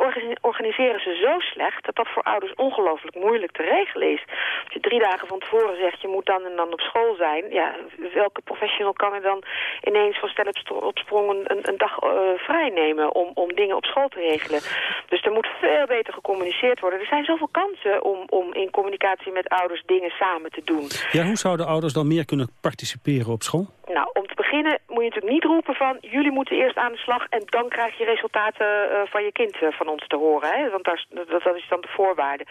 organiseren ze zo slecht dat dat voor ouders ongelooflijk moeilijk te regelen is. Als je drie dagen van tevoren zegt je moet dan en dan op school zijn, ja, welke professional kan er dan ineens van stel op een, een dag uh, vrij nemen om, om dingen op school te regelen? Dus er moet veel beter gecommuniceerd worden. Er zijn zoveel kansen om, om in communicatie met ouders dingen samen te doen. Ja, hoe zouden ouders dan meer kunnen participeren op school? Nou, om te beginnen moet je natuurlijk niet roepen van... jullie moeten eerst aan de slag en dan krijg je resultaten uh, van je kind uh, van ons te horen. Hè? Want daar, dat, dat, is dan de voorwaarde.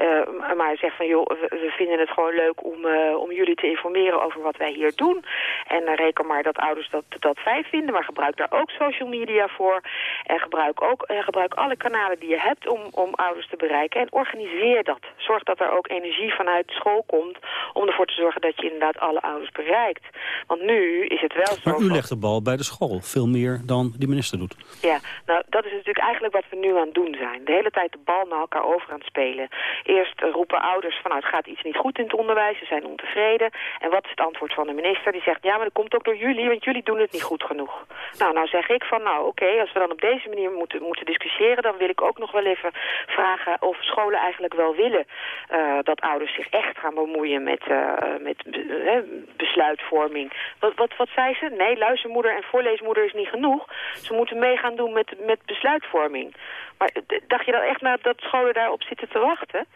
Uh, maar zeg van, joh, we, vinden het gewoon leuk om, om jullie te informeren over wat wij hier doen. En reken maar dat ouders dat, dat fijn vinden, maar gebruik daar ook social media voor. En gebruik, ook, gebruik alle kanalen die je hebt om, om ouders te bereiken. En organiseer dat. Zorg dat er ook energie vanuit school komt om ervoor te zorgen dat je inderdaad alle ouders bereikt. Want nu is het wel zo... Maar u legt de bal bij de school, veel meer dan die minister doet. Ja, nou dat is natuurlijk eigenlijk wat we nu aan het doen zijn. De hele tijd de bal naar elkaar over aan het spelen. Eerst roepen ouders van nou het gaat iets niet goed in het onderwijs, ze zijn ontevreden. En wat is het antwoord van de minister? Die zegt ja maar dat komt ook door jullie, want jullie doen het niet goed genoeg. Nou, nou zeg ik van nou oké, als we dan op deze manier moeten, moeten discussiëren, dan wil ik ook nog wel even vragen of scholen eigenlijk wel willen uh, dat ouders zich echt gaan bemoeien met, uh, met uh, besluitvorming. Wat, wat, wat zei ze? Nee, luistermoeder en voorleesmoeder is niet genoeg. Ze moeten mee gaan doen met, met besluitvorming. Maar dacht je dan echt dat scholen daarop zitten te wachten?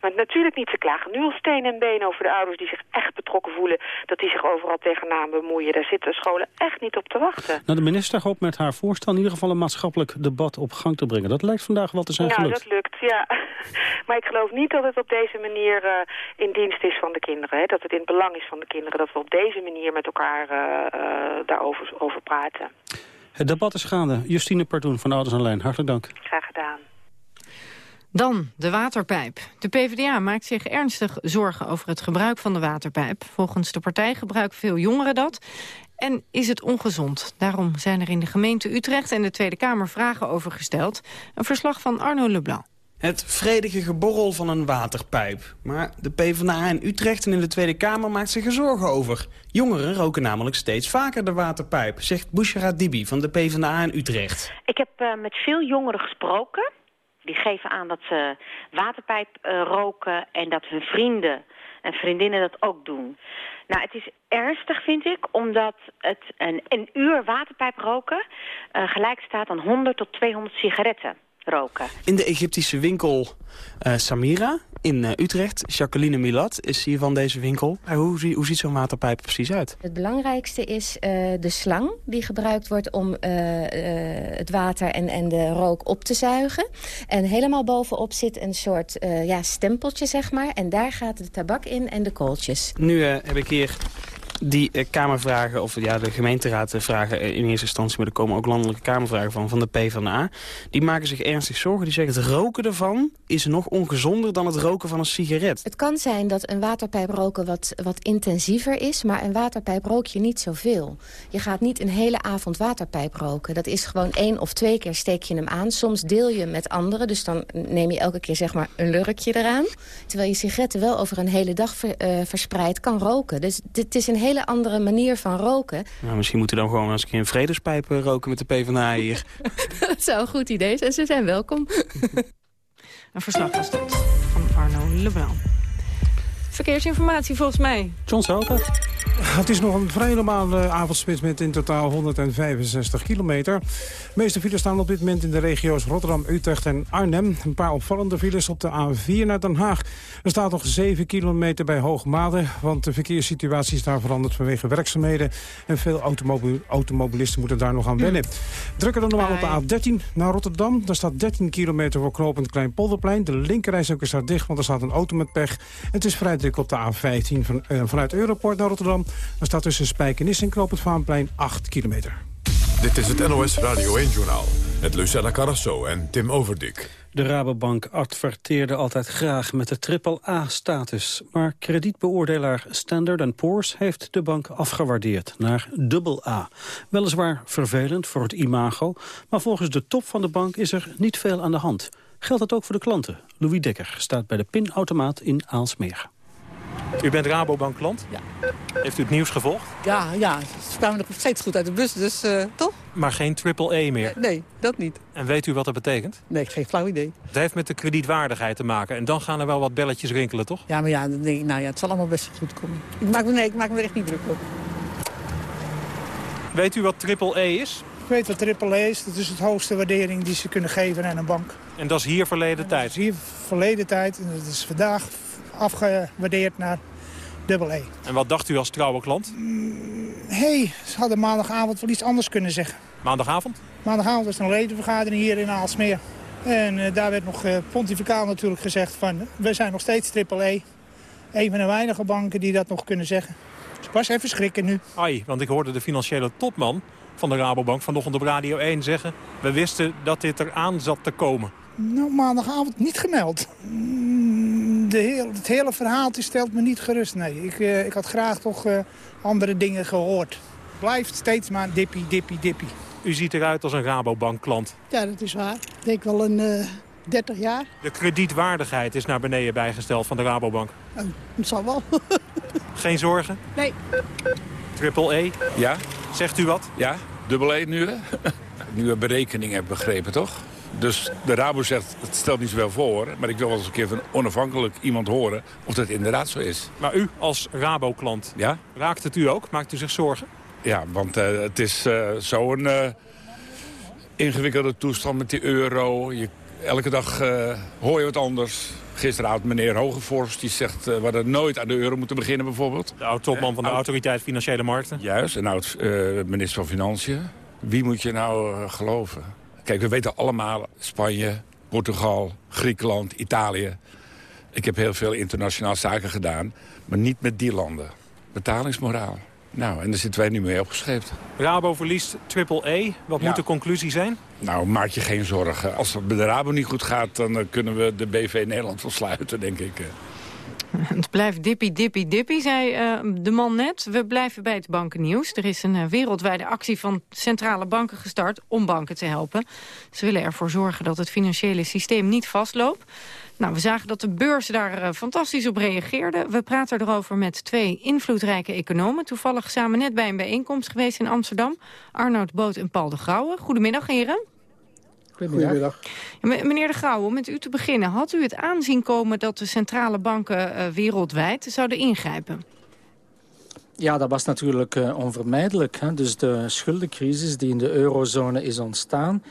Maar natuurlijk niet, ze klagen nu al steen en been over de ouders die zich echt betrokken voelen. Dat die zich overal tegenaan bemoeien. Daar zitten scholen echt niet op te wachten. Nou, de minister hoopt met haar voorstel in ieder geval een maatschappelijk debat op gang te brengen. Dat lijkt vandaag wel te zijn gelukt. Ja, dat lukt, ja. maar ik geloof niet dat het op deze manier uh, in dienst is van de kinderen. Hè? Dat het in het belang is van de kinderen. Dat we op deze manier met elkaar uh, uh, daarover over praten. Het debat is gaande. Justine Pardoen van Ouders aan Lijn, hartelijk dank. Graag gedaan. Dan de waterpijp. De PvdA maakt zich ernstig zorgen over het gebruik van de waterpijp. Volgens de partij gebruiken veel jongeren dat. En is het ongezond? Daarom zijn er in de gemeente Utrecht en de Tweede Kamer vragen over gesteld. Een verslag van Arno Leblanc. Het vredige geborrel van een waterpijp. Maar de PvdA in Utrecht en in de Tweede Kamer maakt zich er zorgen over. Jongeren roken namelijk steeds vaker de waterpijp, zegt Bouchara Dibi van de PvdA in Utrecht. Ik heb uh, met veel jongeren gesproken. Die geven aan dat ze waterpijp uh, roken en dat hun vrienden en vriendinnen dat ook doen. Nou, het is ernstig, vind ik, omdat het een, een uur waterpijp roken uh, gelijk staat aan 100 tot 200 sigaretten roken. In de Egyptische winkel uh, Samira in uh, Utrecht, Jacqueline Milat is hier van deze winkel. Uh, hoe, hoe ziet zo'n waterpijp precies uit? Het belangrijkste is de slang die gebruikt wordt om het water en, en de rook op te zuigen. En helemaal bovenop zit een soort ja, stempeltje, zeg maar. En daar gaat de tabak in en de kooltjes. Nu heb ik hier die uh, Kamervragen, of ja, de gemeenteraad vragen in eerste instantie... maar er komen ook landelijke Kamervragen van, van de PvdA. Die maken zich ernstig zorgen. Die zeggen het roken ervan is nog ongezonder dan het roken van een sigaret. Het kan zijn dat een waterpijp roken wat, wat intensiever is... maar een waterpijp rook je niet zoveel. Je gaat niet een hele avond waterpijp roken. Dat is gewoon één of twee keer steek je hem aan. Soms deel je met anderen, dus dan neem je elke keer zeg maar een lurkje eraan. Terwijl je sigaretten wel over een hele dag ver, verspreid kan roken. Dus dit is een hele hele andere manier van roken. Nou, misschien moeten we dan gewoon eens een keer een vredespijp roken met de PvdA hier. dat zou een goed idee zijn. Ze zijn welkom. een verslag was dat van Arno Leblanc. Verkeersinformatie volgens mij. John Sauter. Het is nog een vrij normale avondspits met in totaal 165 kilometer. De meeste files staan op dit moment in de regio's Rotterdam, Utrecht en Arnhem. Een paar opvallende files op de A4 naar Den Haag. Er staat nog 7 kilometer bij Hoogmade, want de verkeerssituatie is daar veranderd vanwege werkzaamheden. En veel automobil automobilisten moeten daar nog aan wennen. Drukker dan normaal op de A13 naar Rotterdam. Daar staat 13 kilometer voor knooppunt Kleinpolderplein. De linkerreis ook is daar dicht, want er staat een auto met pech. Het is vrij druk op de A15 van, uh, vanuit Europort naar Rotterdam. Er staat tussen Spijkenis en Knoop het Vaanplein 8 kilometer. Dit is het NOS Radio 1-journaal met Lucella Carrasso en Tim Overdik. De Rabobank adverteerde altijd graag met de triple-A-status. Maar kredietbeoordelaar Standard Poor's heeft de bank afgewaardeerd naar dubbel A. Weliswaar vervelend voor het imago, maar volgens de top van de bank is er niet veel aan de hand. Geldt dat ook voor de klanten? Louis Dekker staat bij de pinautomaat in Aalsmeer. U bent Rabobank klant? Ja. Heeft u het nieuws gevolgd? Ja, ja. Ze kwamen nog steeds goed uit de bus, dus uh, toch? Maar geen triple-E meer? Nee, dat niet. En weet u wat dat betekent? Nee, geen flauw idee. Het heeft met de kredietwaardigheid te maken. En dan gaan er wel wat belletjes rinkelen, toch? Ja, maar ja, nee, nou ja het zal allemaal best goed komen. Ik maak me, nee, ik maak me er echt niet druk op. Weet u wat triple-E is? Ik weet wat triple E is. Dat is het hoogste waardering die ze kunnen geven aan een bank. En dat is hier verleden en tijd? Dat is hier verleden tijd. En dat is vandaag afgewaardeerd naar dubbel E. En wat dacht u als trouwe klant? Mm, hey, ze hadden maandagavond wel iets anders kunnen zeggen. Maandagavond? Maandagavond was er een ledenvergadering hier in Aalsmeer. En uh, daar werd nog uh, pontificaal natuurlijk gezegd van... we zijn nog steeds triple E. Een van de weinige banken die dat nog kunnen zeggen. Dus pas even schrikken nu. Ai, want ik hoorde de financiële topman van de Rabobank vanochtend op Radio 1 zeggen... we wisten dat dit eraan zat te komen. Nou, maandagavond niet gemeld. De heel, het hele verhaal stelt me niet gerust. Nee, ik, uh, ik had graag toch uh, andere dingen gehoord. Blijft steeds maar dippie, dippie, dippie. U ziet eruit als een Rabobank-klant. Ja, dat is waar. Ik denk wel een uh, 30 jaar. De kredietwaardigheid is naar beneden bijgesteld van de Rabobank. Oh, dat zal wel. Geen zorgen? Nee. Triple E? Ja. Zegt u wat? Ja, dubbel E nu hè? Nieuwe berekening heb begrepen, toch? Dus de Rabo zegt, het stelt niet zoveel voor... maar ik wil wel eens een keer van onafhankelijk iemand horen of dat inderdaad zo is. Maar u als Rabo-klant, ja? raakt het u ook? Maakt u zich zorgen? Ja, want uh, het is uh, zo'n uh, ingewikkelde toestand met die euro. Je, elke dag hoor je wat anders. Gisteravond meneer Hogevorst die zegt... we hadden nooit aan de euro moeten beginnen bijvoorbeeld. De oud-topman van de Autoriteit Financiële Markten. Juist, en oud-minister van Financiën. Wie moet je nou geloven? Kijk, we weten allemaal Spanje, Portugal, Griekenland, Italië. Ik heb heel veel internationaal zaken gedaan, maar niet met die landen. Betalingsmoraal. Nou, en daar zitten wij nu mee opgeschreven. Rabo verliest triple E. Wat Ja. moet de conclusie zijn? Nou, maak je geen zorgen. Als het bij de Rabo niet goed gaat, dan eh, kunnen we de BV Nederland wel sluiten, denk ik. Het blijft dippie, dippie, dippie, zei eh, de man net. We blijven bij het bankennieuws. Er is een eh, wereldwijde actie van centrale banken gestart om banken te helpen. Ze willen ervoor zorgen dat het financiële systeem niet vastloopt. Nou, we zagen dat de beurs daar eh, fantastisch op reageerde. We praten erover met twee invloedrijke economen. Toevallig samen net bij een bijeenkomst geweest in Amsterdam. Arnoud Boot en Paul de Grauwe. Goedemiddag, heren. Goedemiddag. Ja, Meneer de Grauwe, om met u te beginnen. Had u het aanzien komen dat de centrale banken eh, wereldwijd zouden ingrijpen? Ja, dat was natuurlijk eh, onvermijdelijk. Hè? Dus de schuldencrisis die in de eurozone is ontstaan...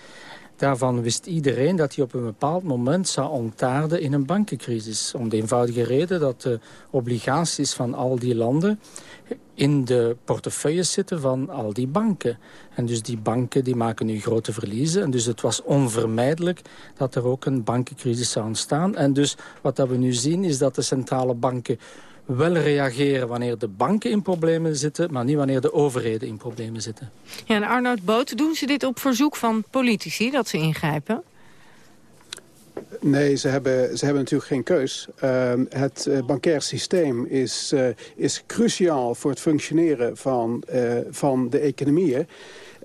daarvan wist iedereen dat die op een bepaald moment zou ontaarden in een bankencrisis. Om de eenvoudige reden dat de obligaties van al die landen in de portefeuilles zitten van al die banken. En dus die banken die maken nu grote verliezen. En dus het was onvermijdelijk dat er ook een bankencrisis zou ontstaan. En dus wat dat we nu zien is dat de centrale banken wel reageren wanneer de banken in problemen zitten... maar niet wanneer de overheden in problemen zitten. Ja, en Arnoud Boot, doen ze dit op verzoek van politici dat ze ingrijpen? Nee, ze hebben, ze hebben natuurlijk geen keus. Uh, het uh, bankair systeem is, uh, is cruciaal voor het functioneren van, uh, van de economieën.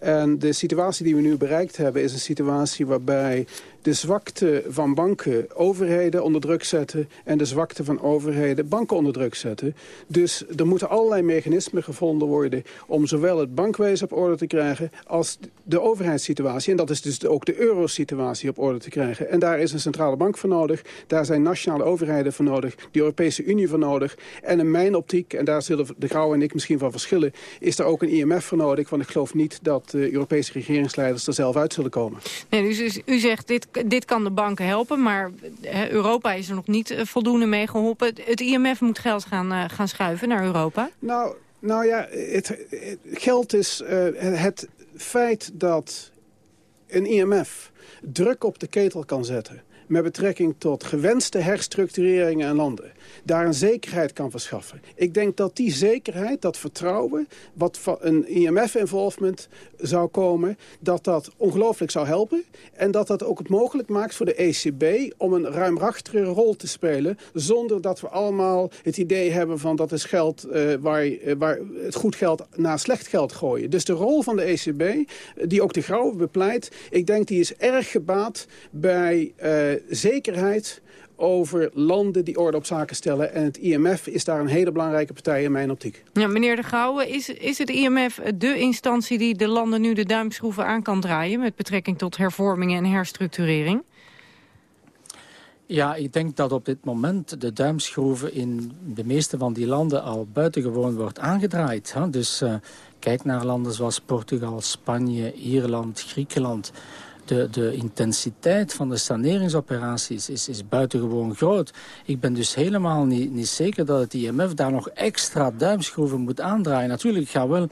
En de situatie die we nu bereikt hebben is een situatie waarbij de zwakte van banken overheden onder druk zetten... en de zwakte van overheden banken onder druk zetten. Dus er moeten allerlei mechanismen gevonden worden... om zowel het bankwezen op orde te krijgen als de overheidssituatie. En dat is dus ook de eurosituatie op orde te krijgen. En daar is een centrale bank voor nodig. Daar zijn nationale overheden voor nodig. De Europese Unie voor nodig. En in mijn optiek, en daar zullen de Grauw en ik misschien van verschillen... is er ook een IMF voor nodig. Want ik geloof niet dat de Europese regeringsleiders er zelf uit zullen komen. Nee, dus u- u zegt, dit, dit kan de banken helpen, maar hè, Europa is er nog niet eh, voldoende mee geholpen. Het, IMF moet geld gaan, eh, gaan schuiven naar Europa. Nou, nou ja, het, geld is het feit dat een IMF druk op de ketel kan zetten met betrekking tot gewenste herstructureringen in landen. Daar een zekerheid kan verschaffen. Ik denk dat die zekerheid, dat vertrouwen... wat van een IMF-involvement zou komen... dat dat ongelooflijk zou helpen. En dat dat ook het mogelijk maakt voor de ECB... om een ruimrachtige rol te spelen... zonder dat we allemaal het idee hebben van dat is geld... Uh, waar, uh, waar het goed geld naar slecht geld gooien. Dus de rol van de ECB, die ook de Grauwe bepleit... ik denk die is erg gebaat bij... Zekerheid over landen die orde op zaken stellen. En het IMF is daar een hele belangrijke partij in mijn optiek. Ja, meneer De Gouwe, is, is het IMF de instantie die de landen nu de duimschroeven aan kan draaien... met betrekking tot hervormingen en herstructurering? Ja, ik denk dat op dit moment de duimschroeven in de meeste van die landen al buitengewoon wordt aangedraaid. Hè? Dus uh, kijk naar landen zoals Portugal, Spanje, Ierland, Griekenland. De, de intensiteit van de saneringsoperaties is, is buitengewoon groot. Ik ben dus helemaal niet, niet zeker dat het IMF daar nog extra duimschroeven moet aandraaien. Natuurlijk, ik ga wel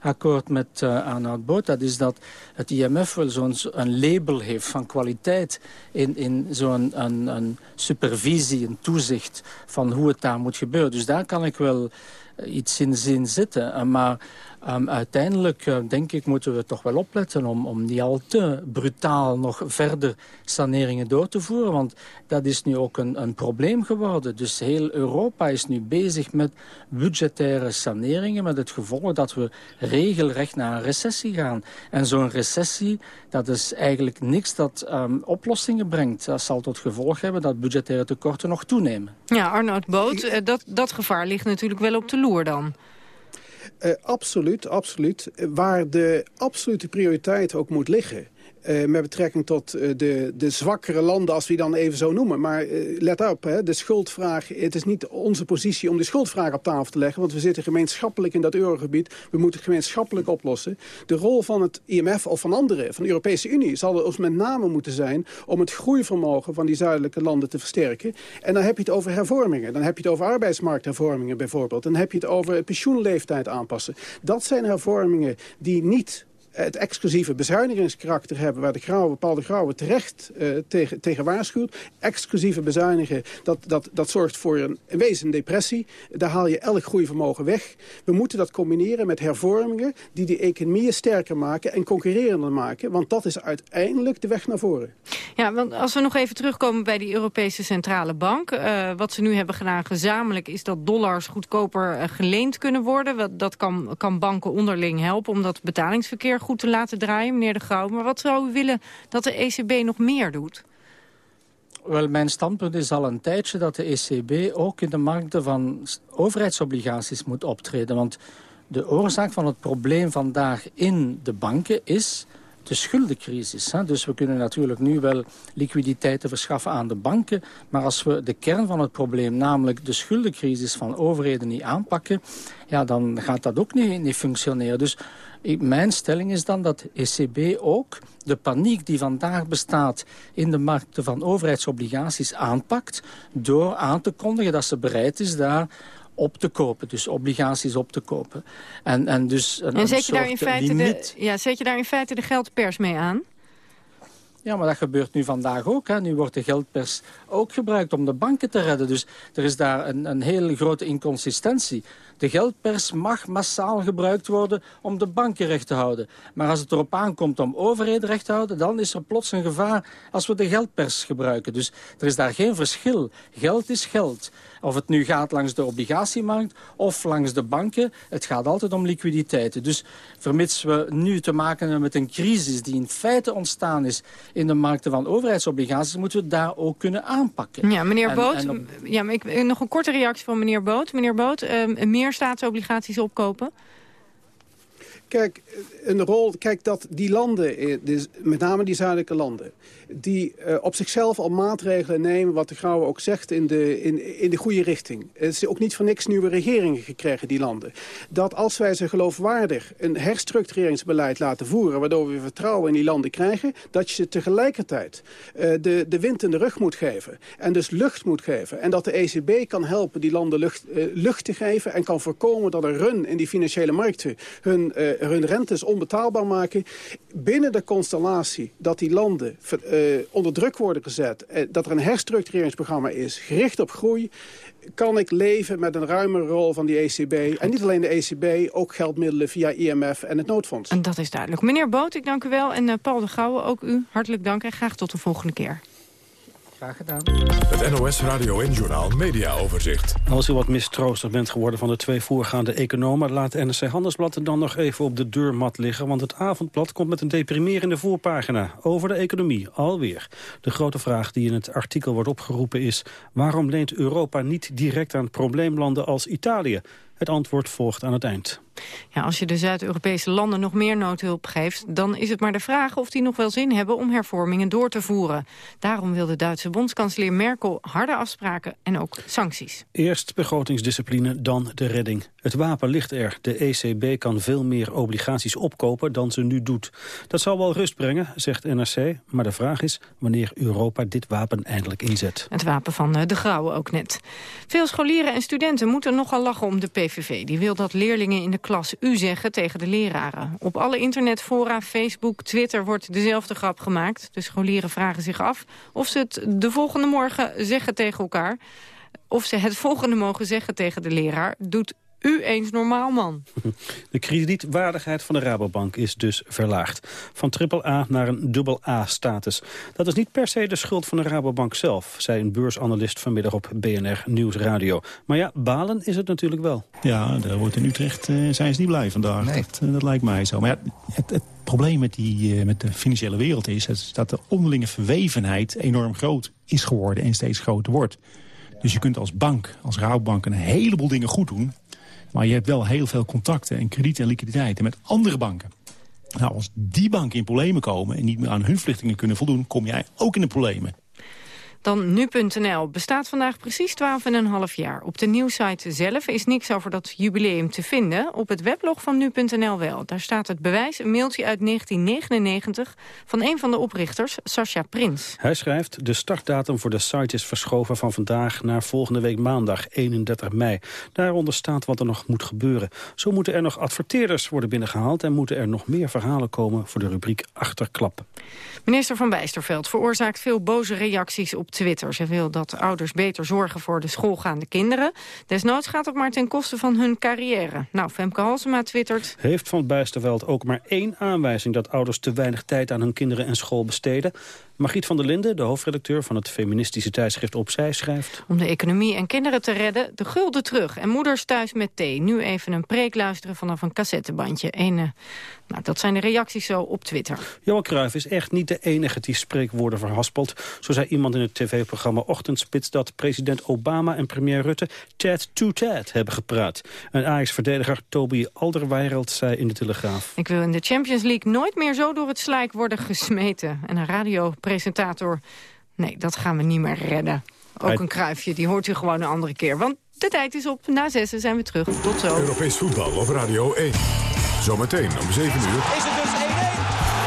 akkoord met uh, Arnoud Boot. Dat is dat het IMF wel zo'n label heeft van kwaliteit... in, in zo'n een, een supervisie, een toezicht van hoe het daar moet gebeuren. Dus daar kan ik wel iets in zien zitten. Uh, maar Um, uiteindelijk uh, denk ik moeten we toch wel opletten om, om niet al te brutaal nog verder saneringen door te voeren. Want dat is nu ook een, een probleem geworden. Dus heel Europa is nu bezig met budgettaire saneringen met het gevolg dat we regelrecht naar een recessie gaan. En zo'n recessie, dat is eigenlijk niks dat um, oplossingen brengt. Dat zal tot gevolg hebben dat budgettaire tekorten nog toenemen. Ja, Arnoud Boot, eh, dat, dat gevaar ligt natuurlijk wel op de loer dan. Uh, absoluut, absoluut. Waar de absolute prioriteit ook moet liggen... Uh, met betrekking tot uh, de, de zwakkere landen, als we die dan even zo noemen. Maar uh, let op, hè, de schuldvraag, het is niet onze positie om de schuldvraag op tafel te leggen. Want we zitten gemeenschappelijk in dat eurogebied. We moeten het gemeenschappelijk oplossen. De rol van het IMF of van anderen, van de Europese Unie, zal ons met name moeten zijn om het groeivermogen van die zuidelijke landen te versterken. En dan heb je het over hervormingen. Dan heb je het over arbeidsmarkthervormingen bijvoorbeeld. Dan heb je het over pensioenleeftijd aanpassen. Dat zijn hervormingen die niet het exclusieve bezuinigingskarakter hebben... waar de grauwe, Paul de Grauwe terecht uh, tegen, tegen waarschuwt. Exclusieve bezuinigen, dat, dat, dat zorgt voor een, een wezen depressie. Daar haal je elk groeivermogen weg. We moeten dat combineren met hervormingen... die de economieën sterker maken en concurrerender maken. Want dat is uiteindelijk de weg naar voren. Ja, want als we nog even terugkomen bij die Europese Centrale Bank... Uh, wat ze nu hebben gedaan gezamenlijk... is dat dollars goedkoper uh, geleend kunnen worden. Dat kan, kan banken onderling helpen om dat betalingsverkeer goed te laten draaien, meneer De Grauw. Maar wat zou u willen dat de ECB nog meer doet? Wel, mijn standpunt is al een tijdje dat de ECB ook in de markten van overheidsobligaties moet optreden. Want de oorzaak van het probleem vandaag in de banken is de schuldencrisis. Hè? Dus we kunnen natuurlijk nu wel liquiditeiten verschaffen aan de banken. Maar als we de kern van het probleem, namelijk de schuldencrisis van overheden niet aanpakken... ja, dan gaat dat ook niet, niet functioneren. Dus mijn stelling is dan dat ECB ook de paniek die vandaag bestaat in de markten van overheidsobligaties aanpakt... door aan te kondigen dat ze bereid is daar op te kopen. Dus obligaties op te kopen. En, en dus een, en zet, je daar in feite de, ja, zet je daar in feite de geldpers mee aan? Ja, maar dat gebeurt nu vandaag ook. Hè. Nu wordt de geldpers ook gebruikt om de banken te redden. Dus er is daar een, een hele grote inconsistentie. De geldpers mag massaal gebruikt worden om de banken recht te houden. Maar als het erop aankomt om overheden recht te houden... dan is er plots een gevaar als we de geldpers gebruiken. Dus er is daar geen verschil. Geld is geld. Of het nu gaat langs de obligatiemarkt of langs de banken. Het gaat altijd om liquiditeiten. Dus vermits we nu te maken hebben met een crisis... die in feite ontstaan is in de markten van overheidsobligaties... moeten we het daar ook kunnen aanpakken. Ja, meneer Boot, ja, maar ik, nog een korte reactie van meneer Boot. Meneer Boot, uh, meer staatsobligaties opkopen? Kijk, een rol, kijk dat die landen, eh, dus met name die zuidelijke landen... die uh, op zichzelf al maatregelen nemen, wat de Grauwe ook zegt, in de, in, in de goede richting. Het is ook niet voor niks nieuwe regeringen gekregen, die landen. Dat als wij ze geloofwaardig een herstructureringsbeleid laten voeren... waardoor we vertrouwen in die landen krijgen... dat je ze tegelijkertijd uh, de, de wind in de rug moet geven. En dus lucht moet geven. En dat de ECB kan helpen die landen lucht, uh, lucht te geven... en kan voorkomen dat een run in die financiële markten hun, hun rentes onbetaalbaar maken. Binnen de constellatie dat die landen onder druk worden gezet... Uh, dat er een herstructureringsprogramma is gericht op groei kan ik leven met een ruimere rol van die ECB. En niet alleen de ECB, ook geldmiddelen via IMF en het noodfonds. En dat is duidelijk. Meneer Boot, ik dank u wel. En uh, Paul de Gouwe, ook u hartelijk dank en graag tot de volgende keer. Graag gedaan. Het NOS Radio en Journal Media Overzicht. Als u wat mistroostig bent geworden van de twee voorgaande economen... laat NRC Handelsblad dan nog even op de deurmat liggen... want het avondblad komt met een deprimerende voorpagina over de economie, alweer. De grote vraag die in het artikel wordt opgeroepen is... waarom leent Europa niet direct aan probleemlanden als Italië? Het antwoord volgt aan het eind. Ja, als je de Zuid-Europese landen nog meer noodhulp geeft... dan is het maar de vraag of die nog wel zin hebben om hervormingen door te voeren. Daarom wil de Duitse bondskanselier Merkel harde afspraken en ook sancties. Eerst begrotingsdiscipline, dan de redding. Het wapen ligt er. De ECB kan veel meer obligaties opkopen dan ze nu doet. Dat zal wel rust brengen, zegt NRC. Maar de vraag is wanneer Europa dit wapen eindelijk inzet. Het wapen van eh, de Grauwe ook net. Veel scholieren en studenten moeten nogal lachen om de Die wil dat leerlingen in de klas u zeggen tegen de leraren. Op alle internetfora, Facebook, Twitter wordt dezelfde grap gemaakt. De scholieren vragen zich af of ze het de volgende morgen zeggen tegen elkaar. Of ze het volgende mogen zeggen tegen de leraar. Doet u eens normaal, man. De kredietwaardigheid van de Rabobank is dus verlaagd. Van AAA naar een dubbel A-status. Dat is niet per se de schuld van de Rabobank zelf... zei een beursanalist vanmiddag op BNR Nieuwsradio. Maar ja, balen is het natuurlijk wel. Ja, daar wordt in Utrecht uh, zijn ze niet blij vandaag. Nee. Dat, uh, dat, lijkt mij zo. Maar ja, het, het probleem met, die, uh, met de financiële wereld is... dat de onderlinge verwevenheid enorm groot is geworden en steeds groter wordt. Dus je kunt als bank, als Rabobank, een heleboel dingen goed doen... Maar je hebt wel heel veel contacten en krediet en liquiditeit. met andere banken. Nou, als die banken in problemen komen en niet meer aan hun verplichtingen kunnen voldoen... kom jij ook in de problemen. Dan nu.nl bestaat vandaag precies 12,5 jaar. Op de nieuwsite zelf is niks over dat jubileum te vinden. Op het weblog van nu.nl wel. Daar staat het bewijs, een mailtje uit 1999... van een van de oprichters, Sascha Prins. Hij schrijft, de startdatum voor de site is verschoven van vandaag... naar volgende week maandag, 31 mei. Daaronder staat wat er nog moet gebeuren. Zo moeten er nog adverteerders worden binnengehaald... en moeten er nog meer verhalen komen voor de rubriek Achterklap. Minister van Bijsterveld veroorzaakt veel boze reacties op Twitter. Ze wil dat ouders beter zorgen voor de schoolgaande kinderen. Desnoods gaat het maar ten koste van hun carrière. Nou, Femke Halsema twittert... Heeft Van Bijsterveld ook maar één aanwijzing... dat ouders te weinig tijd aan hun kinderen en school besteden? Margriet van der Linden, de hoofdredacteur van het feministische tijdschrift Opzij, schrijft... Om de economie en kinderen te redden, de gulden terug. En moeders thuis met thee. Nu even een preek luisteren vanaf een cassettebandje. Ene, nou, dat zijn de reacties zo op Twitter. Johan Cruijff is echt niet de enige die spreekwoorden verhaspelt. Zo zei iemand in het tv-programma Ochtendspits... dat president Obama en premier Rutte tat to tat hebben gepraat. Een Ajax-verdediger Toby Alderweireld zei in de Telegraaf... Ik wil in de Champions League nooit meer zo door het slijk worden gesmeten. En een radiopresentator... Nee, dat gaan we niet meer redden. Ook een kruifje, die hoort u gewoon een andere keer. Want de tijd is op. Na zessen zijn we terug. Tot zo. Europees voetbal op Radio 1. Zometeen om 7 uur. Is het dus 1-1?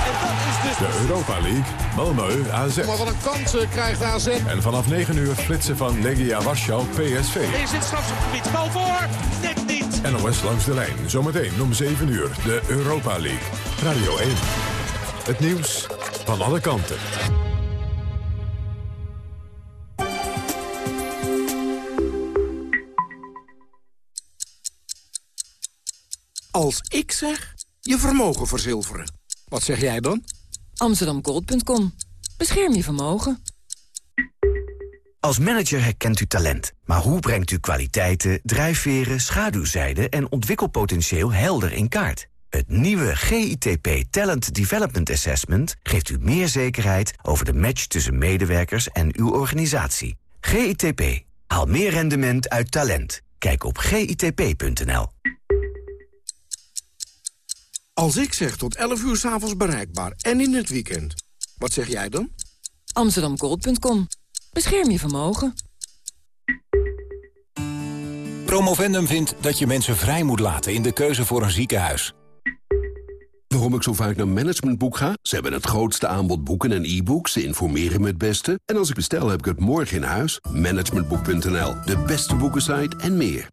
En dat is dus... De Europa League, Malmö, AZ. Maar wat een kans uh, krijgt AZ. En vanaf 9 uur flitsen van Legia Warschau, PSV. Is het strafschopgebied? Bal voor? Net niet. NOS langs de lijn. Zometeen om 7 uur. De Europa League. Radio 1. Het nieuws van alle kanten. Als ik zeg, je vermogen verzilveren. Wat zeg jij dan? Amsterdamgold.com. Bescherm je vermogen. Als manager herkent u talent. Maar hoe brengt u kwaliteiten, drijfveren, schaduwzijden... en ontwikkelpotentieel helder in kaart? Het nieuwe GITP Talent Development Assessment geeft u meer zekerheid... over de match tussen medewerkers en uw organisatie. GITP. Haal meer rendement uit talent. Kijk op gitp.nl. Als ik zeg tot 11 uur s'avonds bereikbaar en in het weekend, wat zeg jij dan? Amsterdamgold.com. Bescherm je vermogen. Promovendum vindt dat je mensen vrij moet laten in de keuze voor een ziekenhuis. Waarom ik zo vaak naar Managementboek ga? Ze hebben het grootste aanbod boeken en e-books. Ze informeren me het beste. En als ik bestel, heb ik het morgen in huis. Managementboek.nl, de beste boekensite en meer.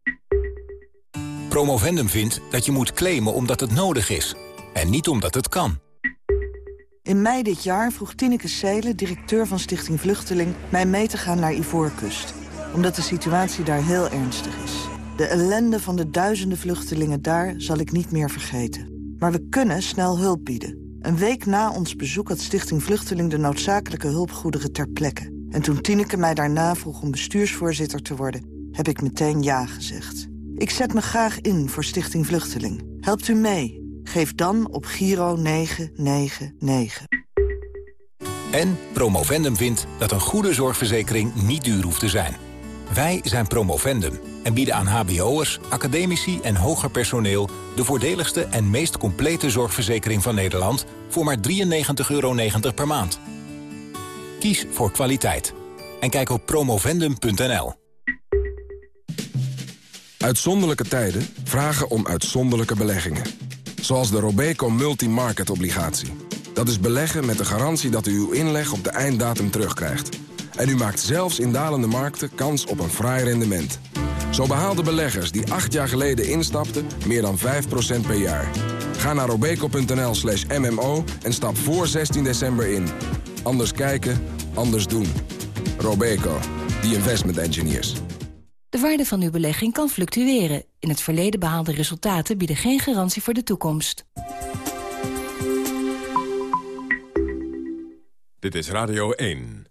Promovendum vindt dat je moet claimen omdat het nodig is. En niet omdat het kan. In mei dit jaar vroeg Tineke Seelen, directeur van Stichting Vluchteling... mij mee te gaan naar Ivoorkust. Omdat de situatie daar heel ernstig is. De ellende van de duizenden vluchtelingen daar zal ik niet meer vergeten. Maar we kunnen snel hulp bieden. Een week na ons bezoek had Stichting Vluchteling... de noodzakelijke hulpgoederen ter plekke. En toen Tineke mij daarna vroeg om bestuursvoorzitter te worden... heb ik meteen ja gezegd. Ik zet me graag in voor Stichting Vluchteling. Helpt u mee? Geef dan op Giro 999. En Promovendum vindt dat een goede zorgverzekering niet duur hoeft te zijn. Wij zijn Promovendum en bieden aan hbo'ers, academici en hoger personeel... de voordeligste en meest complete zorgverzekering van Nederland... voor maar 93,90 euro per maand. Kies voor kwaliteit. En kijk op promovendum.nl. Uitzonderlijke tijden vragen om uitzonderlijke beleggingen. Zoals de Robeco Multi-Market Obligatie. Dat is beleggen met de garantie dat u uw inleg op de einddatum terugkrijgt. En u maakt zelfs in dalende markten kans op een fraai rendement. Zo behaalden beleggers die acht jaar geleden instapten meer dan 5% per jaar. Ga naar robeco.nl slash mmo en stap voor 16 december in. Anders kijken, anders doen. Robeco, the investment engineers. De waarde van uw belegging kan fluctueren. In het verleden behaalde resultaten bieden geen garantie voor de toekomst. Dit is Radio 1.